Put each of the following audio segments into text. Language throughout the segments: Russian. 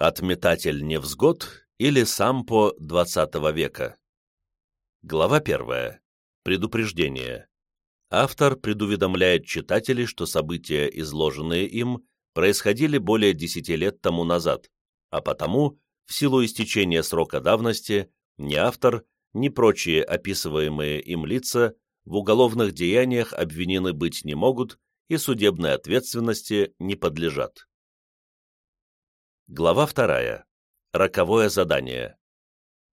Отметатель невзгод или сампо XX века. Глава первая. Предупреждение. Автор предуведомляет читателей, что события, изложенные им, происходили более 10 лет тому назад, а потому, в силу истечения срока давности, ни автор, ни прочие описываемые им лица в уголовных деяниях обвинены быть не могут и судебной ответственности не подлежат. Глава вторая. Роковое задание.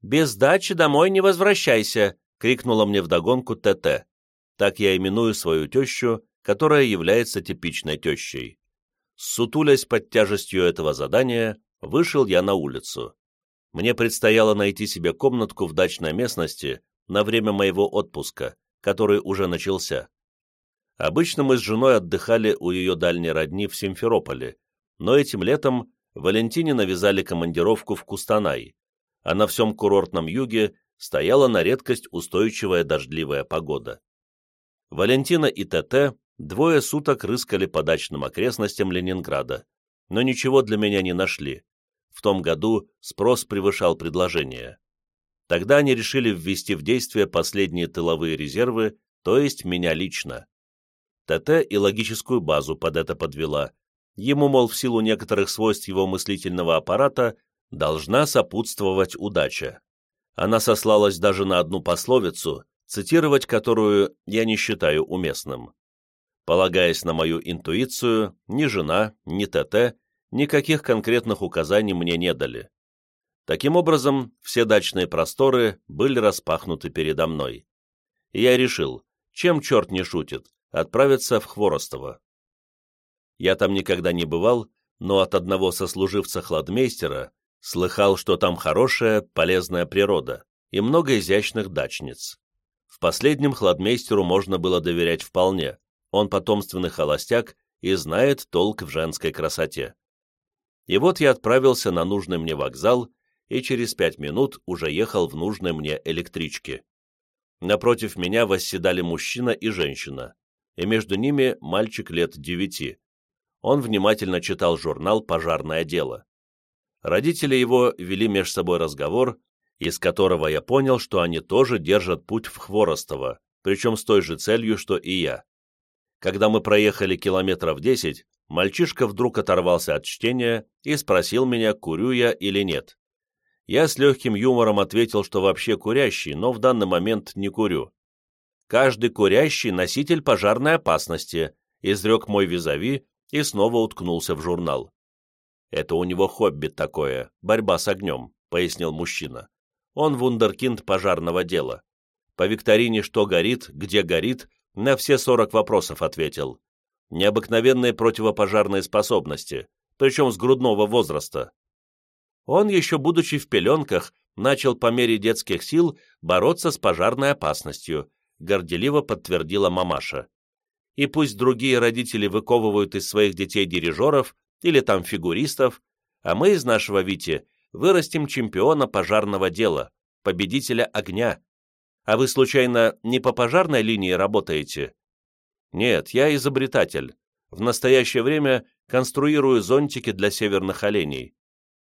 «Без сдачи домой не возвращайся!» — крикнула мне вдогонку ТТ. Так я именую свою тещу, которая является типичной тещей. Сутулясь под тяжестью этого задания, вышел я на улицу. Мне предстояло найти себе комнатку в дачной местности на время моего отпуска, который уже начался. Обычно мы с женой отдыхали у ее дальней родни в Симферополе, но этим летом Валентине навязали командировку в Кустанай, а на всем курортном юге стояла на редкость устойчивая дождливая погода. Валентина и ТТ двое суток рыскали по дачным окрестностям Ленинграда, но ничего для меня не нашли. В том году спрос превышал предложение. Тогда они решили ввести в действие последние тыловые резервы, то есть меня лично. ТТ и логическую базу под это подвела, Ему, мол, в силу некоторых свойств его мыслительного аппарата должна сопутствовать удача. Она сослалась даже на одну пословицу, цитировать которую я не считаю уместным. Полагаясь на мою интуицию, ни жена, ни ТТ никаких конкретных указаний мне не дали. Таким образом, все дачные просторы были распахнуты передо мной. И я решил, чем черт не шутит, отправиться в Хворостово. Я там никогда не бывал, но от одного сослуживца-хладмейстера слыхал, что там хорошая, полезная природа и много изящных дачниц. В последнем хладмейстеру можно было доверять вполне, он потомственный холостяк и знает толк в женской красоте. И вот я отправился на нужный мне вокзал и через пять минут уже ехал в нужной мне электричке. Напротив меня восседали мужчина и женщина, и между ними мальчик лет девяти, он внимательно читал журнал «Пожарное дело». Родители его вели меж собой разговор, из которого я понял, что они тоже держат путь в Хворостово, причем с той же целью, что и я. Когда мы проехали километров десять, мальчишка вдруг оторвался от чтения и спросил меня, курю я или нет. Я с легким юмором ответил, что вообще курящий, но в данный момент не курю. «Каждый курящий — носитель пожарной опасности», — изрек мой визави, и снова уткнулся в журнал. «Это у него хобби такое, борьба с огнем», — пояснил мужчина. «Он вундеркинд пожарного дела. По викторине «Что горит?», «Где горит?» на все сорок вопросов ответил. Необыкновенные противопожарные способности, причем с грудного возраста. Он, еще будучи в пеленках, начал по мере детских сил бороться с пожарной опасностью, горделиво подтвердила мамаша и пусть другие родители выковывают из своих детей дирижеров или там фигуристов, а мы из нашего Вити вырастим чемпиона пожарного дела, победителя огня. А вы, случайно, не по пожарной линии работаете? Нет, я изобретатель. В настоящее время конструирую зонтики для северных оленей.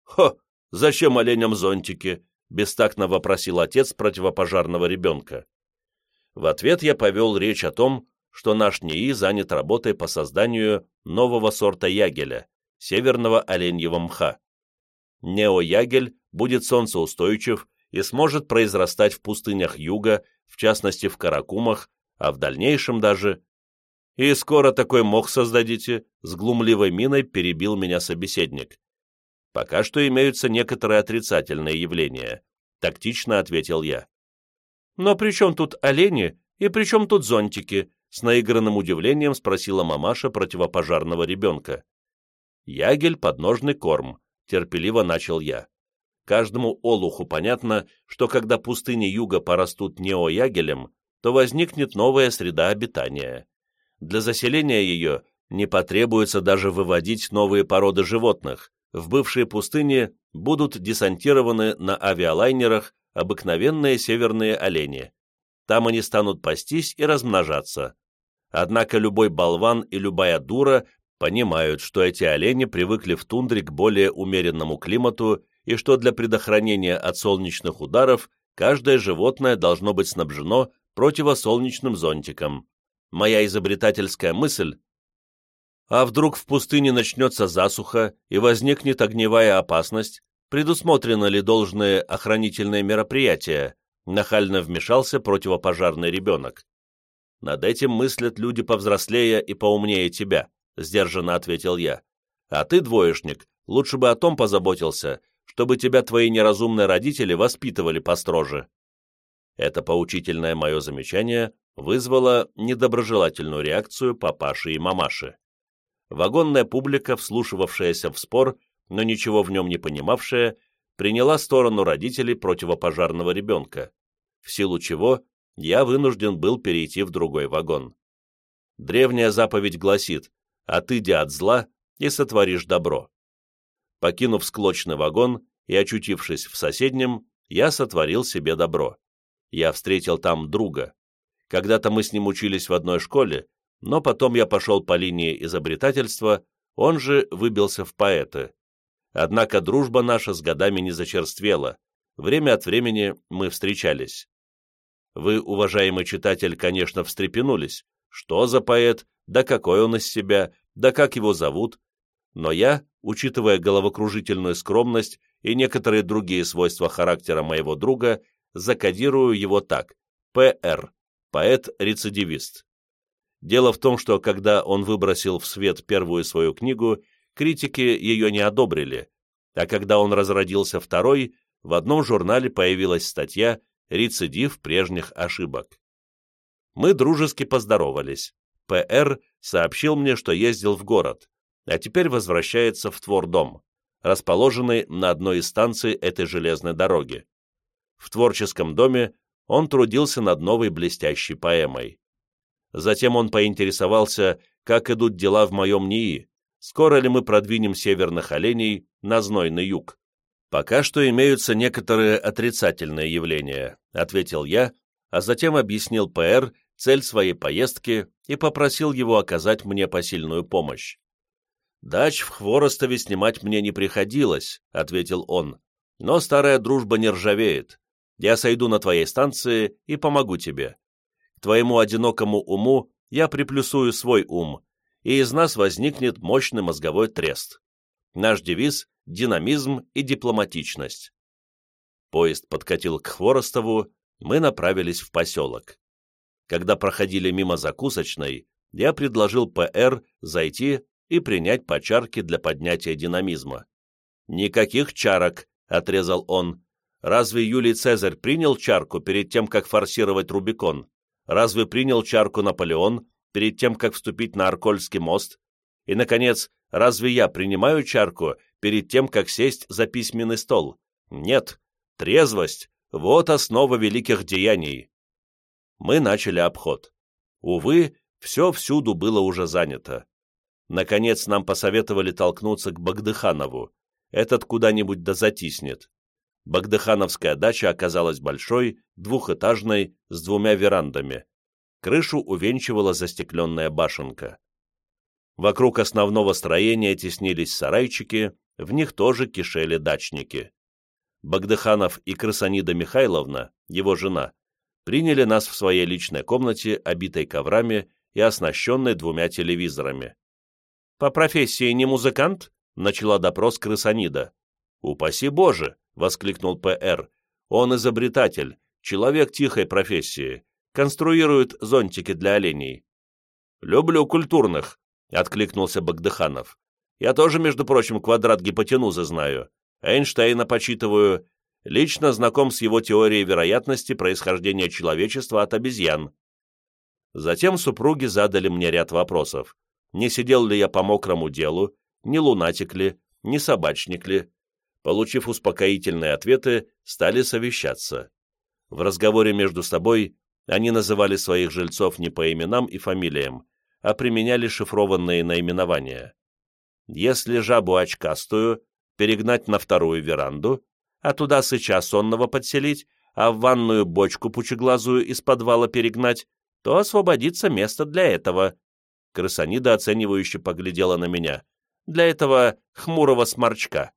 Хо, зачем оленям зонтики? Бестактно вопросил отец противопожарного ребенка. В ответ я повел речь о том, что наш НИИ занят работой по созданию нового сорта ягеля, северного оленьего мха. Неоягель будет солнцеустойчив и сможет произрастать в пустынях юга, в частности в Каракумах, а в дальнейшем даже... «И скоро такой мох создадите?» — с глумливой миной перебил меня собеседник. «Пока что имеются некоторые отрицательные явления», — тактично ответил я. «Но при чем тут олени и при чем тут зонтики?» С наигранным удивлением спросила мамаша противопожарного ребенка. «Ягель — подножный корм», — терпеливо начал я. Каждому олуху понятно, что когда пустыни юга порастут неоягелем, то возникнет новая среда обитания. Для заселения ее не потребуется даже выводить новые породы животных. В бывшие пустыни будут десантированы на авиалайнерах обыкновенные северные олени. Там они станут пастись и размножаться. Однако любой болван и любая дура Понимают, что эти олени привыкли в тундре к более умеренному климату и что для предохранения от солнечных ударов каждое животное должно быть снабжено противосолнечным зонтиком. Моя изобретательская мысль а вдруг в пустыне начнется засуха и возникнет огневая опасность? Предусмотрены ли должные охранительные мероприятия? Нахально вмешался противопожарный ребенок. Над этим мыслят люди повзрослее и поумнее тебя, сдержанно ответил я. А ты, двоечник, лучше бы о том позаботился, чтобы тебя твои неразумные родители воспитывали построже. Это поучительное мое замечание вызвало недоброжелательную реакцию папаши и мамаши. Вагонная публика, вслушивавшаяся в спор, но ничего в нем не понимавшая, приняла сторону родителей противопожарного ребенка, в силу чего я вынужден был перейти в другой вагон. Древняя заповедь гласит «Отыди от зла и сотворишь добро». Покинув склочный вагон и очутившись в соседнем, я сотворил себе добро. Я встретил там друга. Когда-то мы с ним учились в одной школе, но потом я пошел по линии изобретательства, он же выбился в поэты. Однако дружба наша с годами не зачерствела, время от времени мы встречались. Вы, уважаемый читатель, конечно, встрепенулись. Что за поэт, да какой он из себя, да как его зовут? Но я, учитывая головокружительную скромность и некоторые другие свойства характера моего друга, закодирую его так. П.Р. Поэт-рецидивист. Дело в том, что когда он выбросил в свет первую свою книгу, критики ее не одобрили, а когда он разродился второй, в одном журнале появилась статья «Рецидив прежних ошибок». Мы дружески поздоровались. П.Р. сообщил мне, что ездил в город, а теперь возвращается в Твордом, расположенный на одной из станций этой железной дороги. В творческом доме он трудился над новой блестящей поэмой. Затем он поинтересовался, как идут дела в моем НИИ, скоро ли мы продвинем северных оленей на знойный юг. «Пока что имеются некоторые отрицательные явления», — ответил я, а затем объяснил ПР цель своей поездки и попросил его оказать мне посильную помощь. «Дач в Хворостове снимать мне не приходилось», — ответил он, «но старая дружба не ржавеет. Я сойду на твоей станции и помогу тебе твоему одинокому уму я приплюсую свой ум, и из нас возникнет мощный мозговой трест. Наш девиз – динамизм и дипломатичность. Поезд подкатил к Хворостову, мы направились в поселок. Когда проходили мимо закусочной, я предложил ПР зайти и принять по чарке для поднятия динамизма. «Никаких чарок», — отрезал он. «Разве Юлий Цезарь принял чарку перед тем, как форсировать Рубикон? Разве принял чарку Наполеон перед тем, как вступить на Аркольский мост? И, наконец, разве я принимаю чарку перед тем, как сесть за письменный стол? Нет. Трезвость — вот основа великих деяний. Мы начали обход. Увы, все всюду было уже занято. Наконец нам посоветовали толкнуться к Багдыханову. Этот куда-нибудь да затиснет. Багдыхановская дача оказалась большой, двухэтажной, с двумя верандами. Крышу увенчивала застекленная башенка. Вокруг основного строения теснились сарайчики, в них тоже кишели дачники. Багдыханов и Красанида Михайловна, его жена, приняли нас в своей личной комнате, обитой коврами и оснащенной двумя телевизорами. «По профессии не музыкант?» — начала допрос Крысанида. «Упаси Боже!» воскликнул П.Р. «Он изобретатель, человек тихой профессии, конструирует зонтики для оленей». «Люблю культурных», — откликнулся Багдыханов. «Я тоже, между прочим, квадрат гипотенузы знаю. Эйнштейна почитываю. Лично знаком с его теорией вероятности происхождения человечества от обезьян». Затем супруги задали мне ряд вопросов. Не сидел ли я по мокрому делу, не лунатик ли, не собачник ли, Получив успокоительные ответы, стали совещаться. В разговоре между собой они называли своих жильцов не по именам и фамилиям, а применяли шифрованные наименования. Если жабу очкастую перегнать на вторую веранду, а туда сыча сонного подселить, а в ванную бочку пучеглазую из подвала перегнать, то освободится место для этого. Крысонида оценивающе поглядела на меня. «Для этого хмурого сморчка».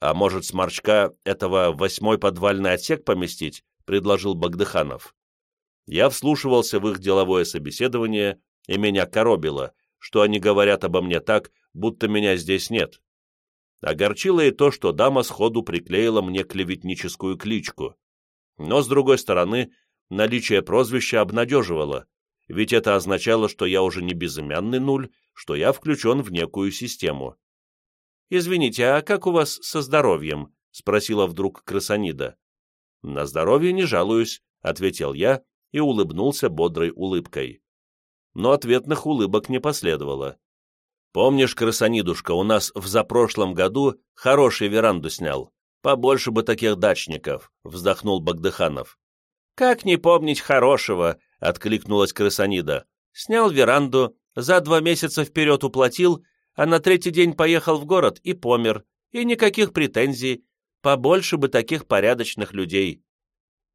«А может, сморчка этого восьмой подвальный отсек поместить?» — предложил Багдыханов. Я вслушивался в их деловое собеседование, и меня коробило, что они говорят обо мне так, будто меня здесь нет. Огорчило и то, что дама сходу приклеила мне клеветническую кличку. Но, с другой стороны, наличие прозвища обнадеживало, ведь это означало, что я уже не безымянный нуль, что я включен в некую систему. «Извините, а как у вас со здоровьем?» — спросила вдруг крысонида. «На здоровье не жалуюсь», — ответил я и улыбнулся бодрой улыбкой. Но ответных улыбок не последовало. «Помнишь, крысонидушка, у нас в запрошлом году хороший веранду снял? Побольше бы таких дачников», — вздохнул Багдыханов. «Как не помнить хорошего?» — откликнулась крысонида. «Снял веранду, за два месяца вперед уплатил, а на третий день поехал в город и помер. И никаких претензий. Побольше бы таких порядочных людей».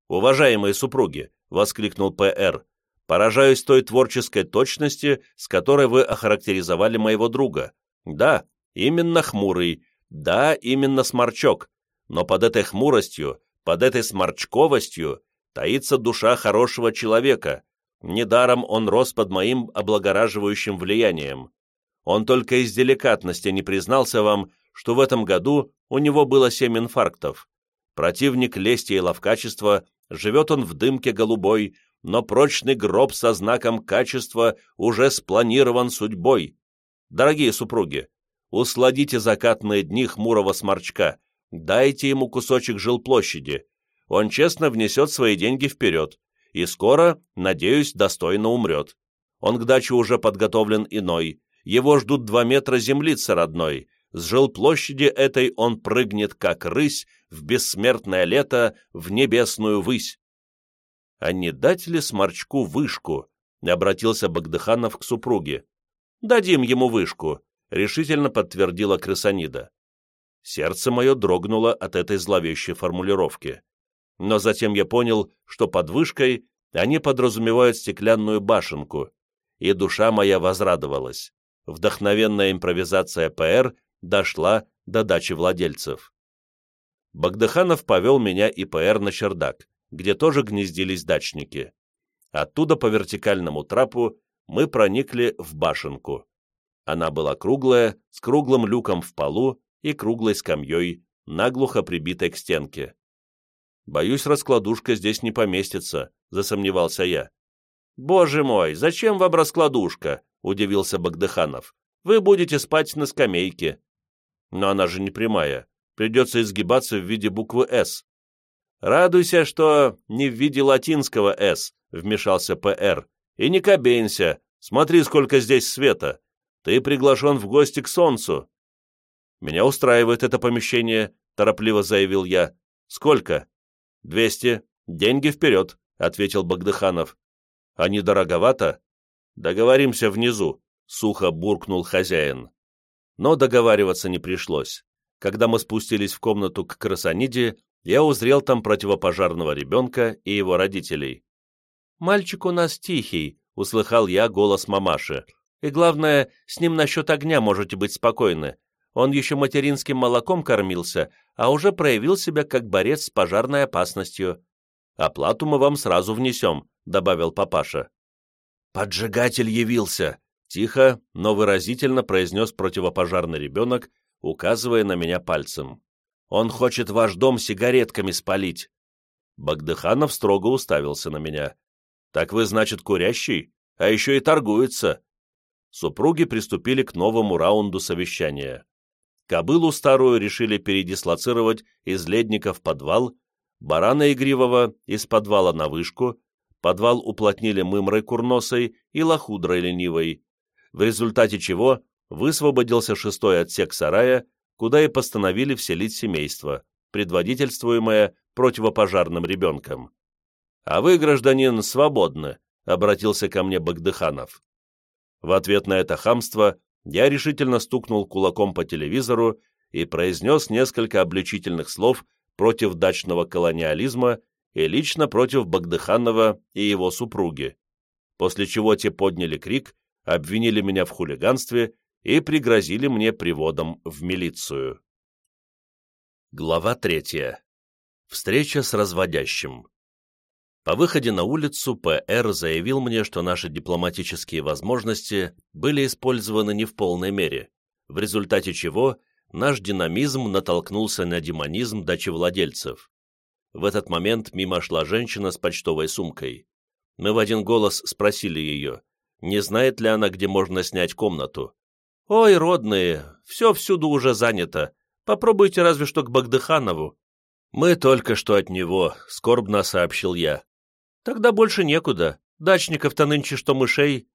«Уважаемые супруги!» — воскликнул П.Р. «Поражаюсь той творческой точности, с которой вы охарактеризовали моего друга. Да, именно хмурый, да, именно сморчок, но под этой хмуростью, под этой сморчковостью таится душа хорошего человека. Недаром он рос под моим облагораживающим влиянием. Он только из деликатности не признался вам, что в этом году у него было семь инфарктов. Противник лести и ловкачества, живет он в дымке голубой, но прочный гроб со знаком качества уже спланирован судьбой. Дорогие супруги, усладите закатные дни хмурого сморчка, дайте ему кусочек жилплощади, он честно внесет свои деньги вперед, и скоро, надеюсь, достойно умрет. Он к даче уже подготовлен иной, его ждут два метра землицы родной, с жилплощади этой он прыгнет, как рысь, в бессмертное лето, в небесную высь. А не дать ли сморчку вышку? Обратился Багдыханов к супруге. Дадим ему вышку, решительно подтвердила крысонида. Сердце мое дрогнуло от этой зловещей формулировки но затем я понял, что под вышкой они подразумевают стеклянную башенку, и душа моя возрадовалась. Вдохновенная импровизация ПР дошла до дачи владельцев. Багдыханов повел меня и ПР на чердак, где тоже гнездились дачники. Оттуда по вертикальному трапу мы проникли в башенку. Она была круглая, с круглым люком в полу и круглой скамьей, наглухо прибитой к стенке. «Боюсь, раскладушка здесь не поместится», — засомневался я. «Боже мой, зачем вам раскладушка?» — удивился Багдыханов. «Вы будете спать на скамейке». «Но она же не прямая. Придется изгибаться в виде буквы «С». «Радуйся, что не в виде латинского «С», — вмешался П.Р. «И не кабенься. Смотри, сколько здесь света. Ты приглашен в гости к солнцу». «Меня устраивает это помещение», — торопливо заявил я. «Сколько?» «Двести. Деньги вперед», — ответил Багдыханов. «А не дороговато?» «Договоримся внизу», — сухо буркнул хозяин. Но договариваться не пришлось. Когда мы спустились в комнату к красониде, я узрел там противопожарного ребенка и его родителей. «Мальчик у нас тихий», — услыхал я голос мамаши. «И главное, с ним насчет огня можете быть спокойны. Он еще материнским молоком кормился, а уже проявил себя как борец с пожарной опасностью. Оплату мы вам сразу внесем», — добавил папаша. «Поджигатель явился!» — тихо, но выразительно произнес противопожарный ребенок, указывая на меня пальцем. «Он хочет ваш дом сигаретками спалить!» Багдыханов строго уставился на меня. «Так вы, значит, курящий? А еще и торгуется!» Супруги приступили к новому раунду совещания. Кобылу старую решили передислоцировать из ледника в подвал, барана игривого из подвала на вышку, подвал уплотнили мымрой курносой и лохудрой ленивой, в результате чего высвободился шестой отсек сарая, куда и постановили вселить семейство, предводительствуемое противопожарным ребенком. «А вы, гражданин, свободны», — обратился ко мне Багдыханов. В ответ на это хамство я решительно стукнул кулаком по телевизору и произнес несколько обличительных слов против дачного колониализма и лично против Багдыханова и его супруги, после чего те подняли крик, обвинили меня в хулиганстве и пригрозили мне приводом в милицию. Глава третья. Встреча с разводящим. По выходе на улицу П.Р. заявил мне, что наши дипломатические возможности были использованы не в полной мере, в результате чего наш динамизм натолкнулся на демонизм дачевладельцев. В этот момент мимо шла женщина с почтовой сумкой. Мы в один голос спросили ее, не знает ли она, где можно снять комнату. «Ой, родные, все всюду уже занято. Попробуйте разве что к Багдыханову». «Мы только что от него», — скорбно сообщил я. «Тогда больше некуда. Дачников-то нынче что мышей».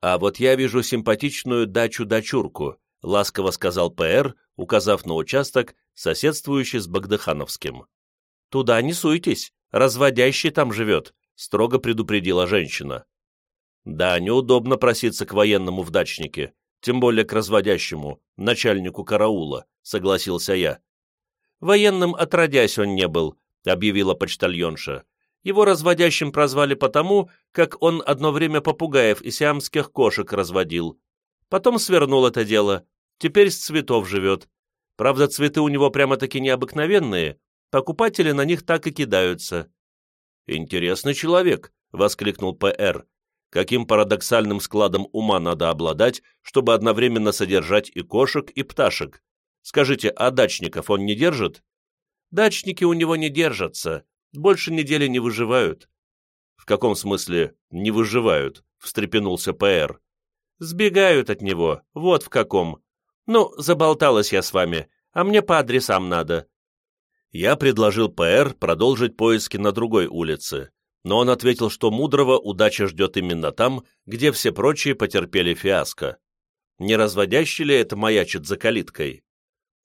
«А вот я вижу симпатичную дачу-дочурку», — ласково сказал П.Р., указав на участок, соседствующий с Багдыхановским. «Туда не суйтесь, разводящий там живет», — строго предупредила женщина. «Да, неудобно проситься к военному в дачнике, тем более к разводящему, начальнику караула», — согласился я. «Военным отродясь он не был», — объявила почтальонша. «Его разводящим прозвали потому, как он одно время попугаев и сиамских кошек разводил. Потом свернул это дело, теперь с цветов живет. Правда, цветы у него прямо-таки необыкновенные, покупатели на них так и кидаются». «Интересный человек», — воскликнул П.Р. «Каким парадоксальным складом ума надо обладать, чтобы одновременно содержать и кошек, и пташек? Скажите, а дачников он не держит?» «Дачники у него не держатся, больше недели не выживают». «В каком смысле не выживают?» — встрепенулся П.Р. «Сбегают от него, вот в каком. Ну, заболталась я с вами, а мне по адресам надо». Я предложил П.Р. продолжить поиски на другой улице, но он ответил, что Мудрого удача ждет именно там, где все прочие потерпели фиаско. Не разводящий ли это маячит за калиткой?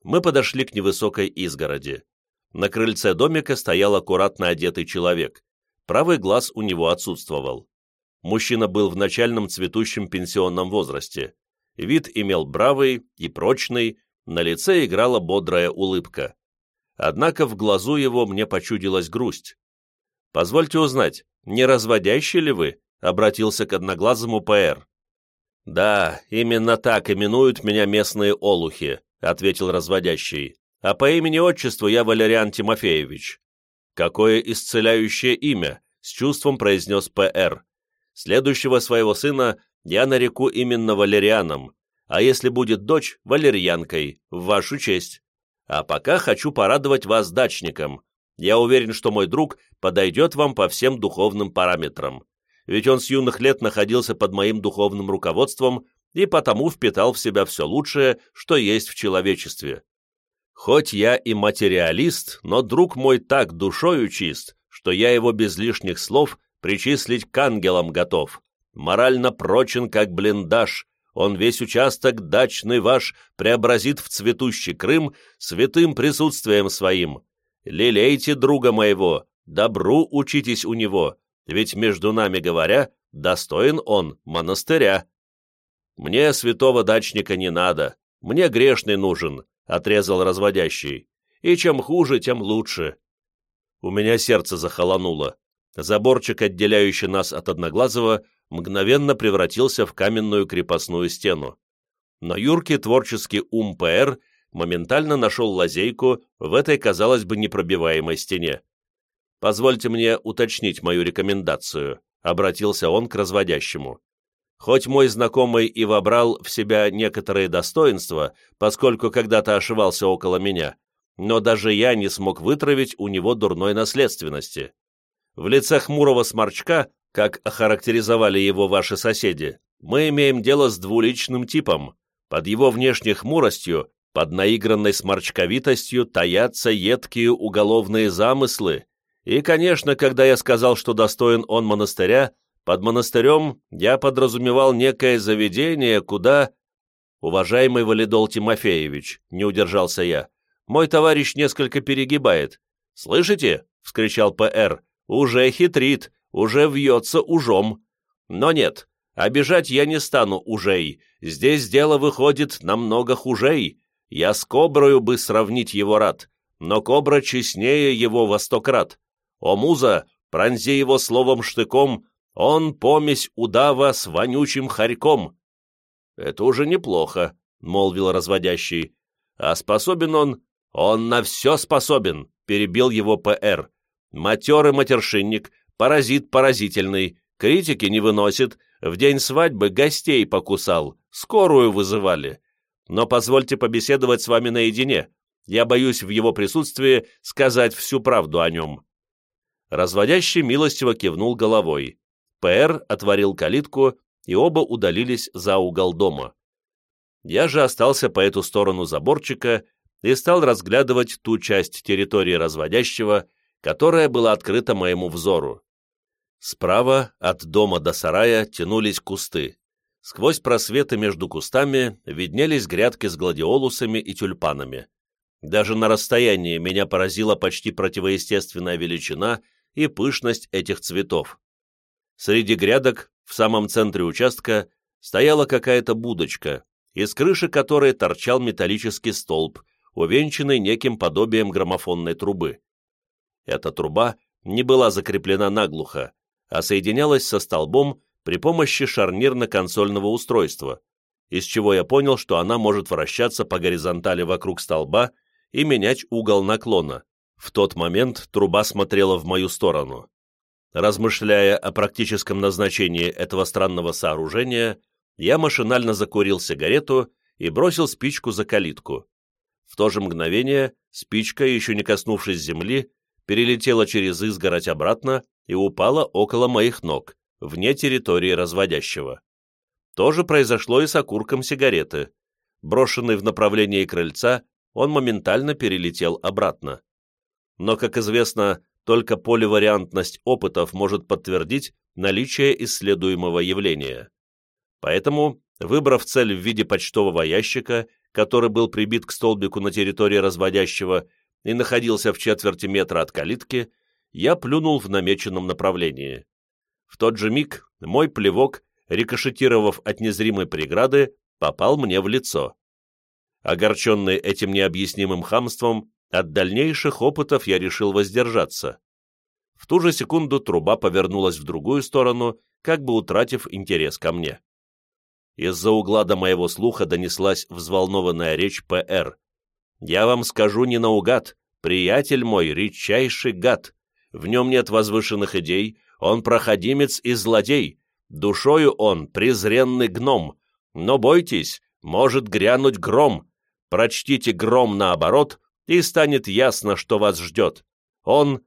Мы подошли к невысокой изгороди. На крыльце домика стоял аккуратно одетый человек. Правый глаз у него отсутствовал. Мужчина был в начальном цветущем пенсионном возрасте. Вид имел бравый и прочный, на лице играла бодрая улыбка. Однако в глазу его мне почудилась грусть. «Позвольте узнать, не разводящий ли вы?» — обратился к одноглазому ПР. «Да, именно так именуют меня местные олухи», — ответил разводящий. «А по имени-отчеству я Валериан Тимофеевич». «Какое исцеляющее имя!» — с чувством произнес П.Р. «Следующего своего сына я нареку именно Валерианом, а если будет дочь — Валерьянкой, в вашу честь. А пока хочу порадовать вас дачником. Я уверен, что мой друг подойдет вам по всем духовным параметрам. Ведь он с юных лет находился под моим духовным руководством и потому впитал в себя все лучшее, что есть в человечестве. Хоть я и материалист, но друг мой так душою чист, что я его без лишних слов причислить к ангелам готов. Морально прочен, как блиндаж, он весь участок дачный ваш преобразит в цветущий Крым святым присутствием своим. Лелейте друга моего, добру учитесь у него, ведь, между нами говоря, достоин он монастыря. Мне святого дачника не надо, мне грешный нужен, — отрезал разводящий, — и чем хуже, тем лучше. У меня сердце захолонуло. Заборчик, отделяющий нас от Одноглазого, мгновенно превратился в каменную крепостную стену. Но юркий творческий ум ПР моментально нашел лазейку в этой, казалось бы, непробиваемой стене. «Позвольте мне уточнить мою рекомендацию», — обратился он к разводящему. «Хоть мой знакомый и вобрал в себя некоторые достоинства, поскольку когда-то ошивался около меня, но даже я не смог вытравить у него дурной наследственности. В лице хмурого сморчка как охарактеризовали его ваши соседи, мы имеем дело с двуличным типом. Под его внешней хмуростью, под наигранной сморчковитостью таятся едкие уголовные замыслы. И, конечно, когда я сказал, что достоин он монастыря, под монастырем я подразумевал некое заведение, куда... Уважаемый Валидол Тимофеевич, не удержался я, мой товарищ несколько перегибает. «Слышите?» — вскричал П.Р. «Уже хитрит, уже вьется ужом. Но нет, обижать я не стану ужей, здесь дело выходит намного хужей. Я с коброю бы сравнить его рад, но кобра честнее его во сто крат. О, муза, пронзи его словом-штыком, Он помесь удава с вонючим хорьком». «Это уже неплохо», — молвил разводящий. «А способен он...» «Он на все способен», — перебил его П.Р. «Матерый матершинник, паразит поразительный, критики не выносит, в день свадьбы гостей покусал, скорую вызывали. Но позвольте побеседовать с вами наедине, я боюсь в его присутствии сказать всю правду о нем». Разводящий милостиво кивнул головой. П.Р. отворил калитку, и оба удалились за угол дома. Я же остался по эту сторону заборчика и стал разглядывать ту часть территории разводящего, которая была открыта моему взору. Справа, от дома до сарая, тянулись кусты. Сквозь просветы между кустами виднелись грядки с гладиолусами и тюльпанами. Даже на расстоянии меня поразила почти противоестественная величина и пышность этих цветов. Среди грядок, в самом центре участка, стояла какая-то будочка, из крыши которой торчал металлический столб, увенчанный неким подобием граммофонной трубы. Эта труба не была закреплена наглухо, а соединялась со столбом при помощи шарнирно-консольного устройства, из чего я понял, что она может вращаться по горизонтали вокруг столба и менять угол наклона. В тот момент труба смотрела в мою сторону. Размышляя о практическом назначении этого странного сооружения, я машинально закурил сигарету и бросил спичку за калитку. В то же мгновение спичка, еще не коснувшись земли, перелетела через изгородь обратно и упала около моих ног, вне территории разводящего. То же произошло и с окурком сигареты. Брошенный в направлении крыльца, он моментально перелетел обратно. Но, как известно, только поливариантность опытов может подтвердить наличие исследуемого явления. Поэтому, выбрав цель в виде почтового ящика, который был прибит к столбику на территории разводящего и находился в четверти метра от калитки, я плюнул в намеченном направлении. В тот же миг мой плевок, рикошетировав от незримой преграды, попал мне в лицо. Огорченный этим необъяснимым хамством, от дальнейших опытов я решил воздержаться. В ту же секунду труба повернулась в другую сторону, как бы утратив интерес ко мне. Из-за угла до моего слуха донеслась взволнованная речь П.Р. «Я вам скажу не наугад, приятель мой, редчайший гад. В нем нет возвышенных идей, он проходимец и злодей, душою он презренный гном. Но бойтесь, может грянуть гром, Прочтите гром наоборот, и станет ясно, что вас ждет. Он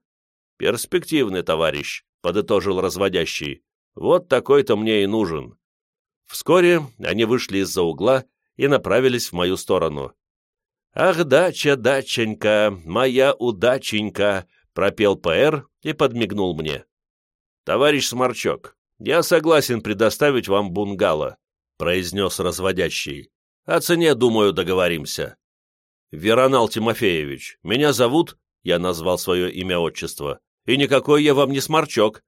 перспективный товарищ, подытожил разводящий. Вот такой-то мне и нужен. Вскоре они вышли из-за угла и направились в мою сторону. «Ах, дача, даченька, моя удаченька!» — пропел ПР и подмигнул мне. «Товарищ Сморчок, я согласен предоставить вам бунгало», — произнес разводящий. О цене, думаю, договоримся. Веронал Тимофеевич, меня зовут, я назвал свое имя-отчество, и никакой я вам не сморчок.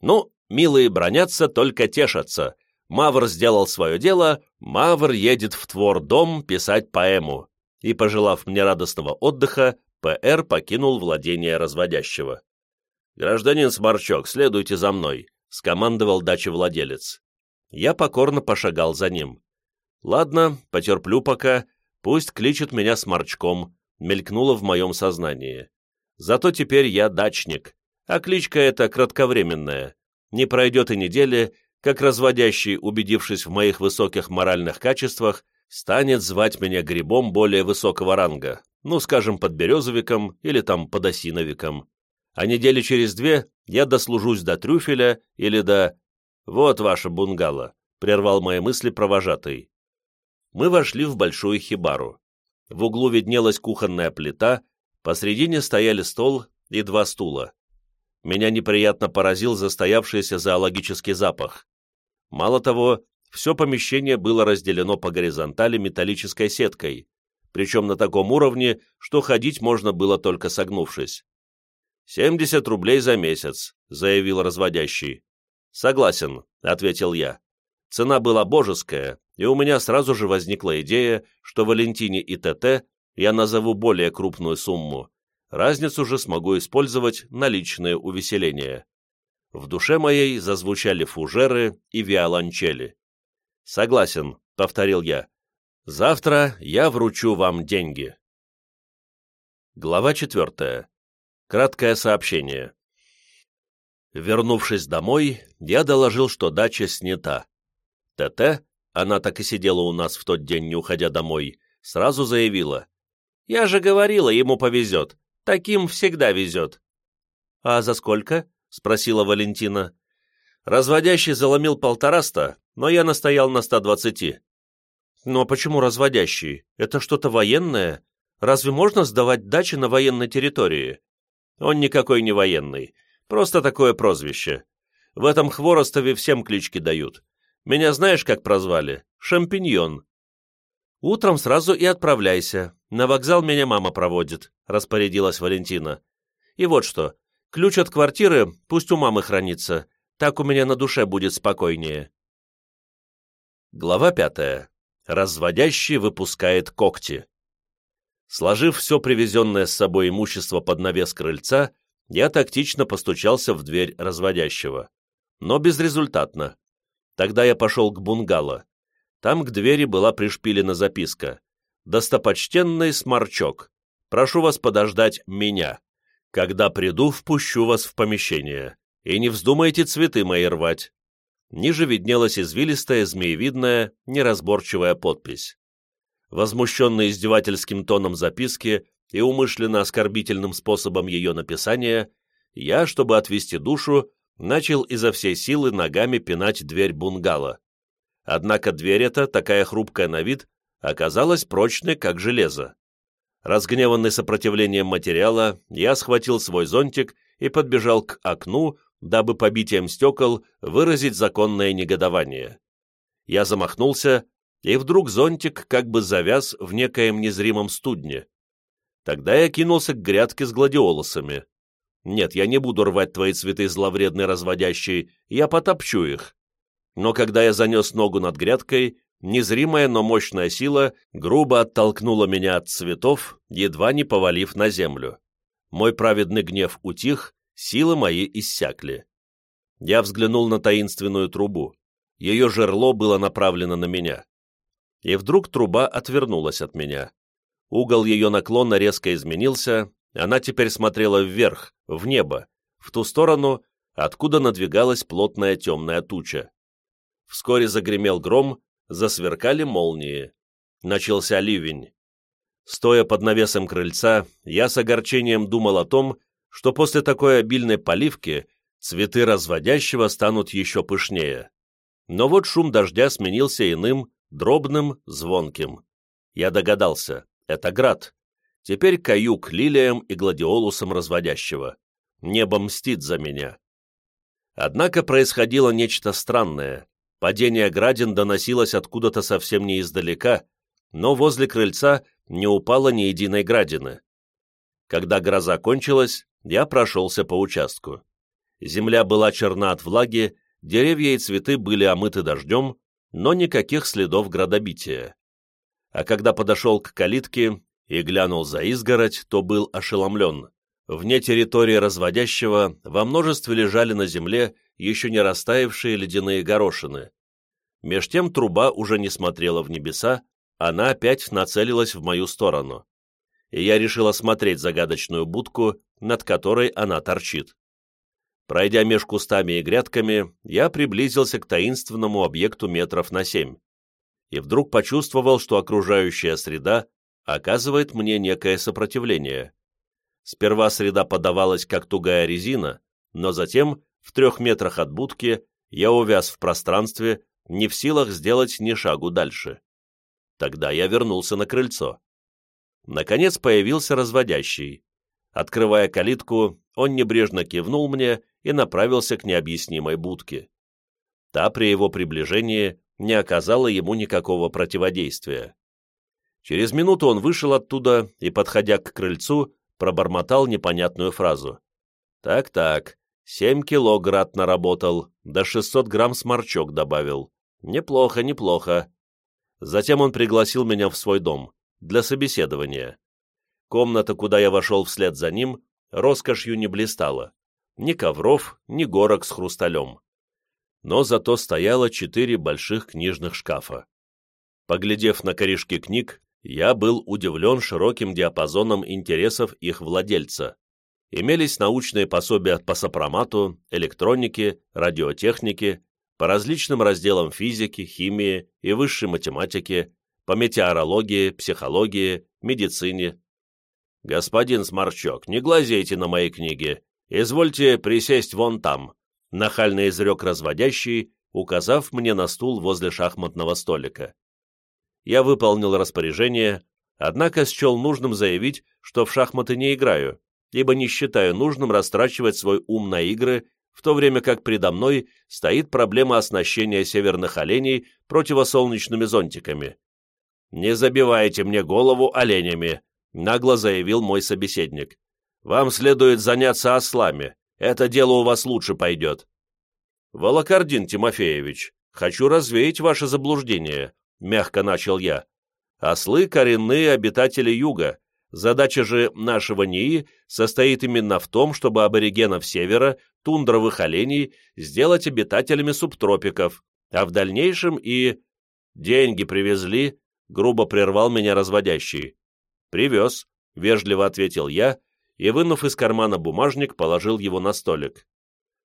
Ну, милые бронятся, только тешатся. Мавр сделал свое дело, Мавр едет в твор-дом писать поэму. И, пожелав мне радостного отдыха, П.Р. покинул владение разводящего. «Гражданин Сморчок, следуйте за мной», — скомандовал дачевладелец. Я покорно пошагал за ним. Ладно, потерплю пока, пусть кличет меня сморчком, мелькнуло в моем сознании. Зато теперь я дачник, а кличка эта кратковременная. Не пройдет и недели, как разводящий, убедившись в моих высоких моральных качествах, станет звать меня грибом более высокого ранга, ну, скажем, подберезовиком или там подосиновиком. А недели через две я дослужусь до трюфеля или до... Вот ваше бунгало, прервал мои мысли провожатый мы вошли в большую хибару. В углу виднелась кухонная плита, посредине стояли стол и два стула. Меня неприятно поразил застоявшийся зоологический запах. Мало того, все помещение было разделено по горизонтали металлической сеткой, причем на таком уровне, что ходить можно было только согнувшись. «Семьдесят рублей за месяц», — заявил разводящий. «Согласен», — ответил я. Цена была божеская, и у меня сразу же возникла идея, что Валентине и ТТ я назову более крупную сумму. Разницу же смогу использовать на личные увеселения. В душе моей зазвучали фужеры и виолончели. «Согласен», — повторил я. «Завтра я вручу вам деньги». Глава четвертая. Краткое сообщение. Вернувшись домой, я доложил, что дача снята. ТТ, она так и сидела у нас в тот день, не уходя домой, сразу заявила. «Я же говорила, ему повезет. Таким всегда везет». «А за сколько?» — спросила Валентина. Разводящий заломил полтораста, но я настоял на ста двадцати. «Но почему разводящий? Это что-то военное? Разве можно сдавать дачи на военной территории?» «Он никакой не военный. Просто такое прозвище. В этом Хворостове всем клички дают. Меня знаешь, как прозвали? Шампиньон. Утром сразу и отправляйся. На вокзал меня мама проводит, распорядилась Валентина. И вот что. Ключ от квартиры пусть у мамы хранится. Так у меня на душе будет спокойнее. Глава пятая. Разводящий выпускает когти. Сложив все привезенное с собой имущество под навес крыльца, я тактично постучался в дверь разводящего. Но безрезультатно. Тогда я пошел к бунгало. Там к двери была пришпилена записка. «Достопочтенный сморчок, прошу вас подождать меня. Когда приду, впущу вас в помещение. И не вздумайте цветы мои рвать». Ниже виднелась извилистая, змеевидная, неразборчивая подпись. Возмущенный издевательским тоном записки, и умышленно оскорбительным способом ее написания, я, чтобы отвести душу, начал изо всей силы ногами пинать дверь бунгало. Однако дверь эта, такая хрупкая на вид, оказалась прочной, как железо. Разгневанный сопротивлением материала, я схватил свой зонтик и подбежал к окну, дабы побитием стекол выразить законное негодование. Я замахнулся, и вдруг зонтик как бы завяз в некоем незримом студне. Тогда я кинулся к грядке с гладиолусами. Нет, я не буду рвать твои цветы зловредные разводящие, я потопчу их. Но когда я занес ногу над грядкой, незримая, но мощная сила грубо оттолкнула меня от цветов, едва не повалив на землю. Мой праведный гнев утих, силы мои иссякли. Я взглянул на таинственную трубу. Ее жерло было направлено на меня. И вдруг труба отвернулась от меня. Угол ее наклона резко изменился, она теперь смотрела вверх, в небо, в ту сторону, откуда надвигалась плотная темная туча. Вскоре загремел гром, засверкали молнии. Начался ливень. Стоя под навесом крыльца, я с огорчением думал о том, что после такой обильной поливки цветы разводящего станут еще пышнее. Но вот шум дождя сменился иным, дробным, звонким. Я догадался. Это град. Теперь каю к лилиям и гладиолусам разводящего. Небо мстит за меня. Однако происходило нечто странное. Падение градин доносилось откуда-то совсем не издалека, но возле крыльца не упало ни единой градины. Когда гроза кончилась, я прошелся по участку. Земля была черна от влаги, деревья и цветы были омыты дождем, но никаких следов градобития а когда подошел к калитке и глянул за изгородь, то был ошеломлен. Вне территории разводящего во множестве лежали на земле еще не растаявшие ледяные горошины. Меж тем труба уже не смотрела в небеса, она опять нацелилась в мою сторону. И я решил осмотреть загадочную будку, над которой она торчит. Пройдя меж кустами и грядками, я приблизился к таинственному объекту метров на семь и вдруг почувствовал, что окружающая среда оказывает мне некое сопротивление. Сперва среда подавалась как тугая резина, но затем, в трех метрах от будки, я увяз в пространстве, не в силах сделать ни шагу дальше. Тогда я вернулся на крыльцо. Наконец появился разводящий. Открывая калитку, он небрежно кивнул мне и направился к необъяснимой будке. Та при его приближении не оказала ему никакого противодействия. Через минуту он вышел оттуда и, подходя к крыльцу, пробормотал непонятную фразу. «Так-так, семь кило град наработал, да шестьсот грамм сморчок добавил. Неплохо, неплохо». Затем он пригласил меня в свой дом, для собеседования. Комната, куда я вошел вслед за ним, роскошью не блистала. Ни ковров, ни горок с хрусталем. Но зато стояло четыре больших книжных шкафа. Поглядев на корешки книг, я был удивлен широким диапазоном интересов их владельца. Имелись научные пособия по сопромату, электронике, радиотехнике, по различным разделам физики, химии и высшей математики, по метеорологии, психологии, медицине. «Господин Сморчок, не глазейте на мои книги. Извольте присесть вон там», — нахально изрек разводящий, указав мне на стул возле шахматного столика. Я выполнил распоряжение, однако счел нужным заявить, что в шахматы не играю, ибо не считаю нужным растрачивать свой ум на игры, в то время как предо мной стоит проблема оснащения северных оленей противосолнечными зонтиками. «Не забивайте мне голову оленями», — нагло заявил мой собеседник. «Вам следует заняться ослами. Это дело у вас лучше пойдет». «Волокордин Тимофеевич, хочу развеять ваше заблуждение», — мягко начал я. «Ослы — коренные обитатели юга, Задача же нашего НИИ состоит именно в том, чтобы аборигенов севера, тундровых оленей, сделать обитателями субтропиков, а в дальнейшем и... Деньги привезли, грубо прервал меня разводящий. Привез, вежливо ответил я, и, вынув из кармана бумажник, положил его на столик.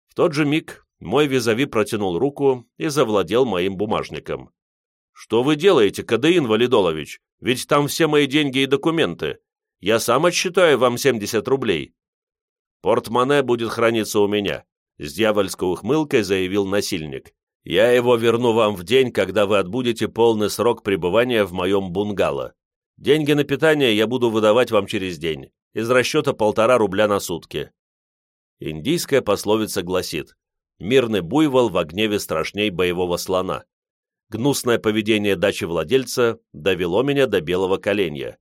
В тот же миг мой визави протянул руку и завладел моим бумажником. «Что вы делаете, Кадаин Валидолович? Ведь там все мои деньги и документы. Я сам отсчитаю вам 70 рублей. Портмоне будет храниться у меня, с дьявольской ухмылкой заявил насильник. Я его верну вам в день, когда вы отбудете полный срок пребывания в моем бунгало. Деньги на питание я буду выдавать вам через день, из расчета полтора рубля на сутки. Индийская пословица гласит «Мирный буйвол в гневе страшней боевого слона». Гнусное поведение дачи владельца довело меня до белого коленя.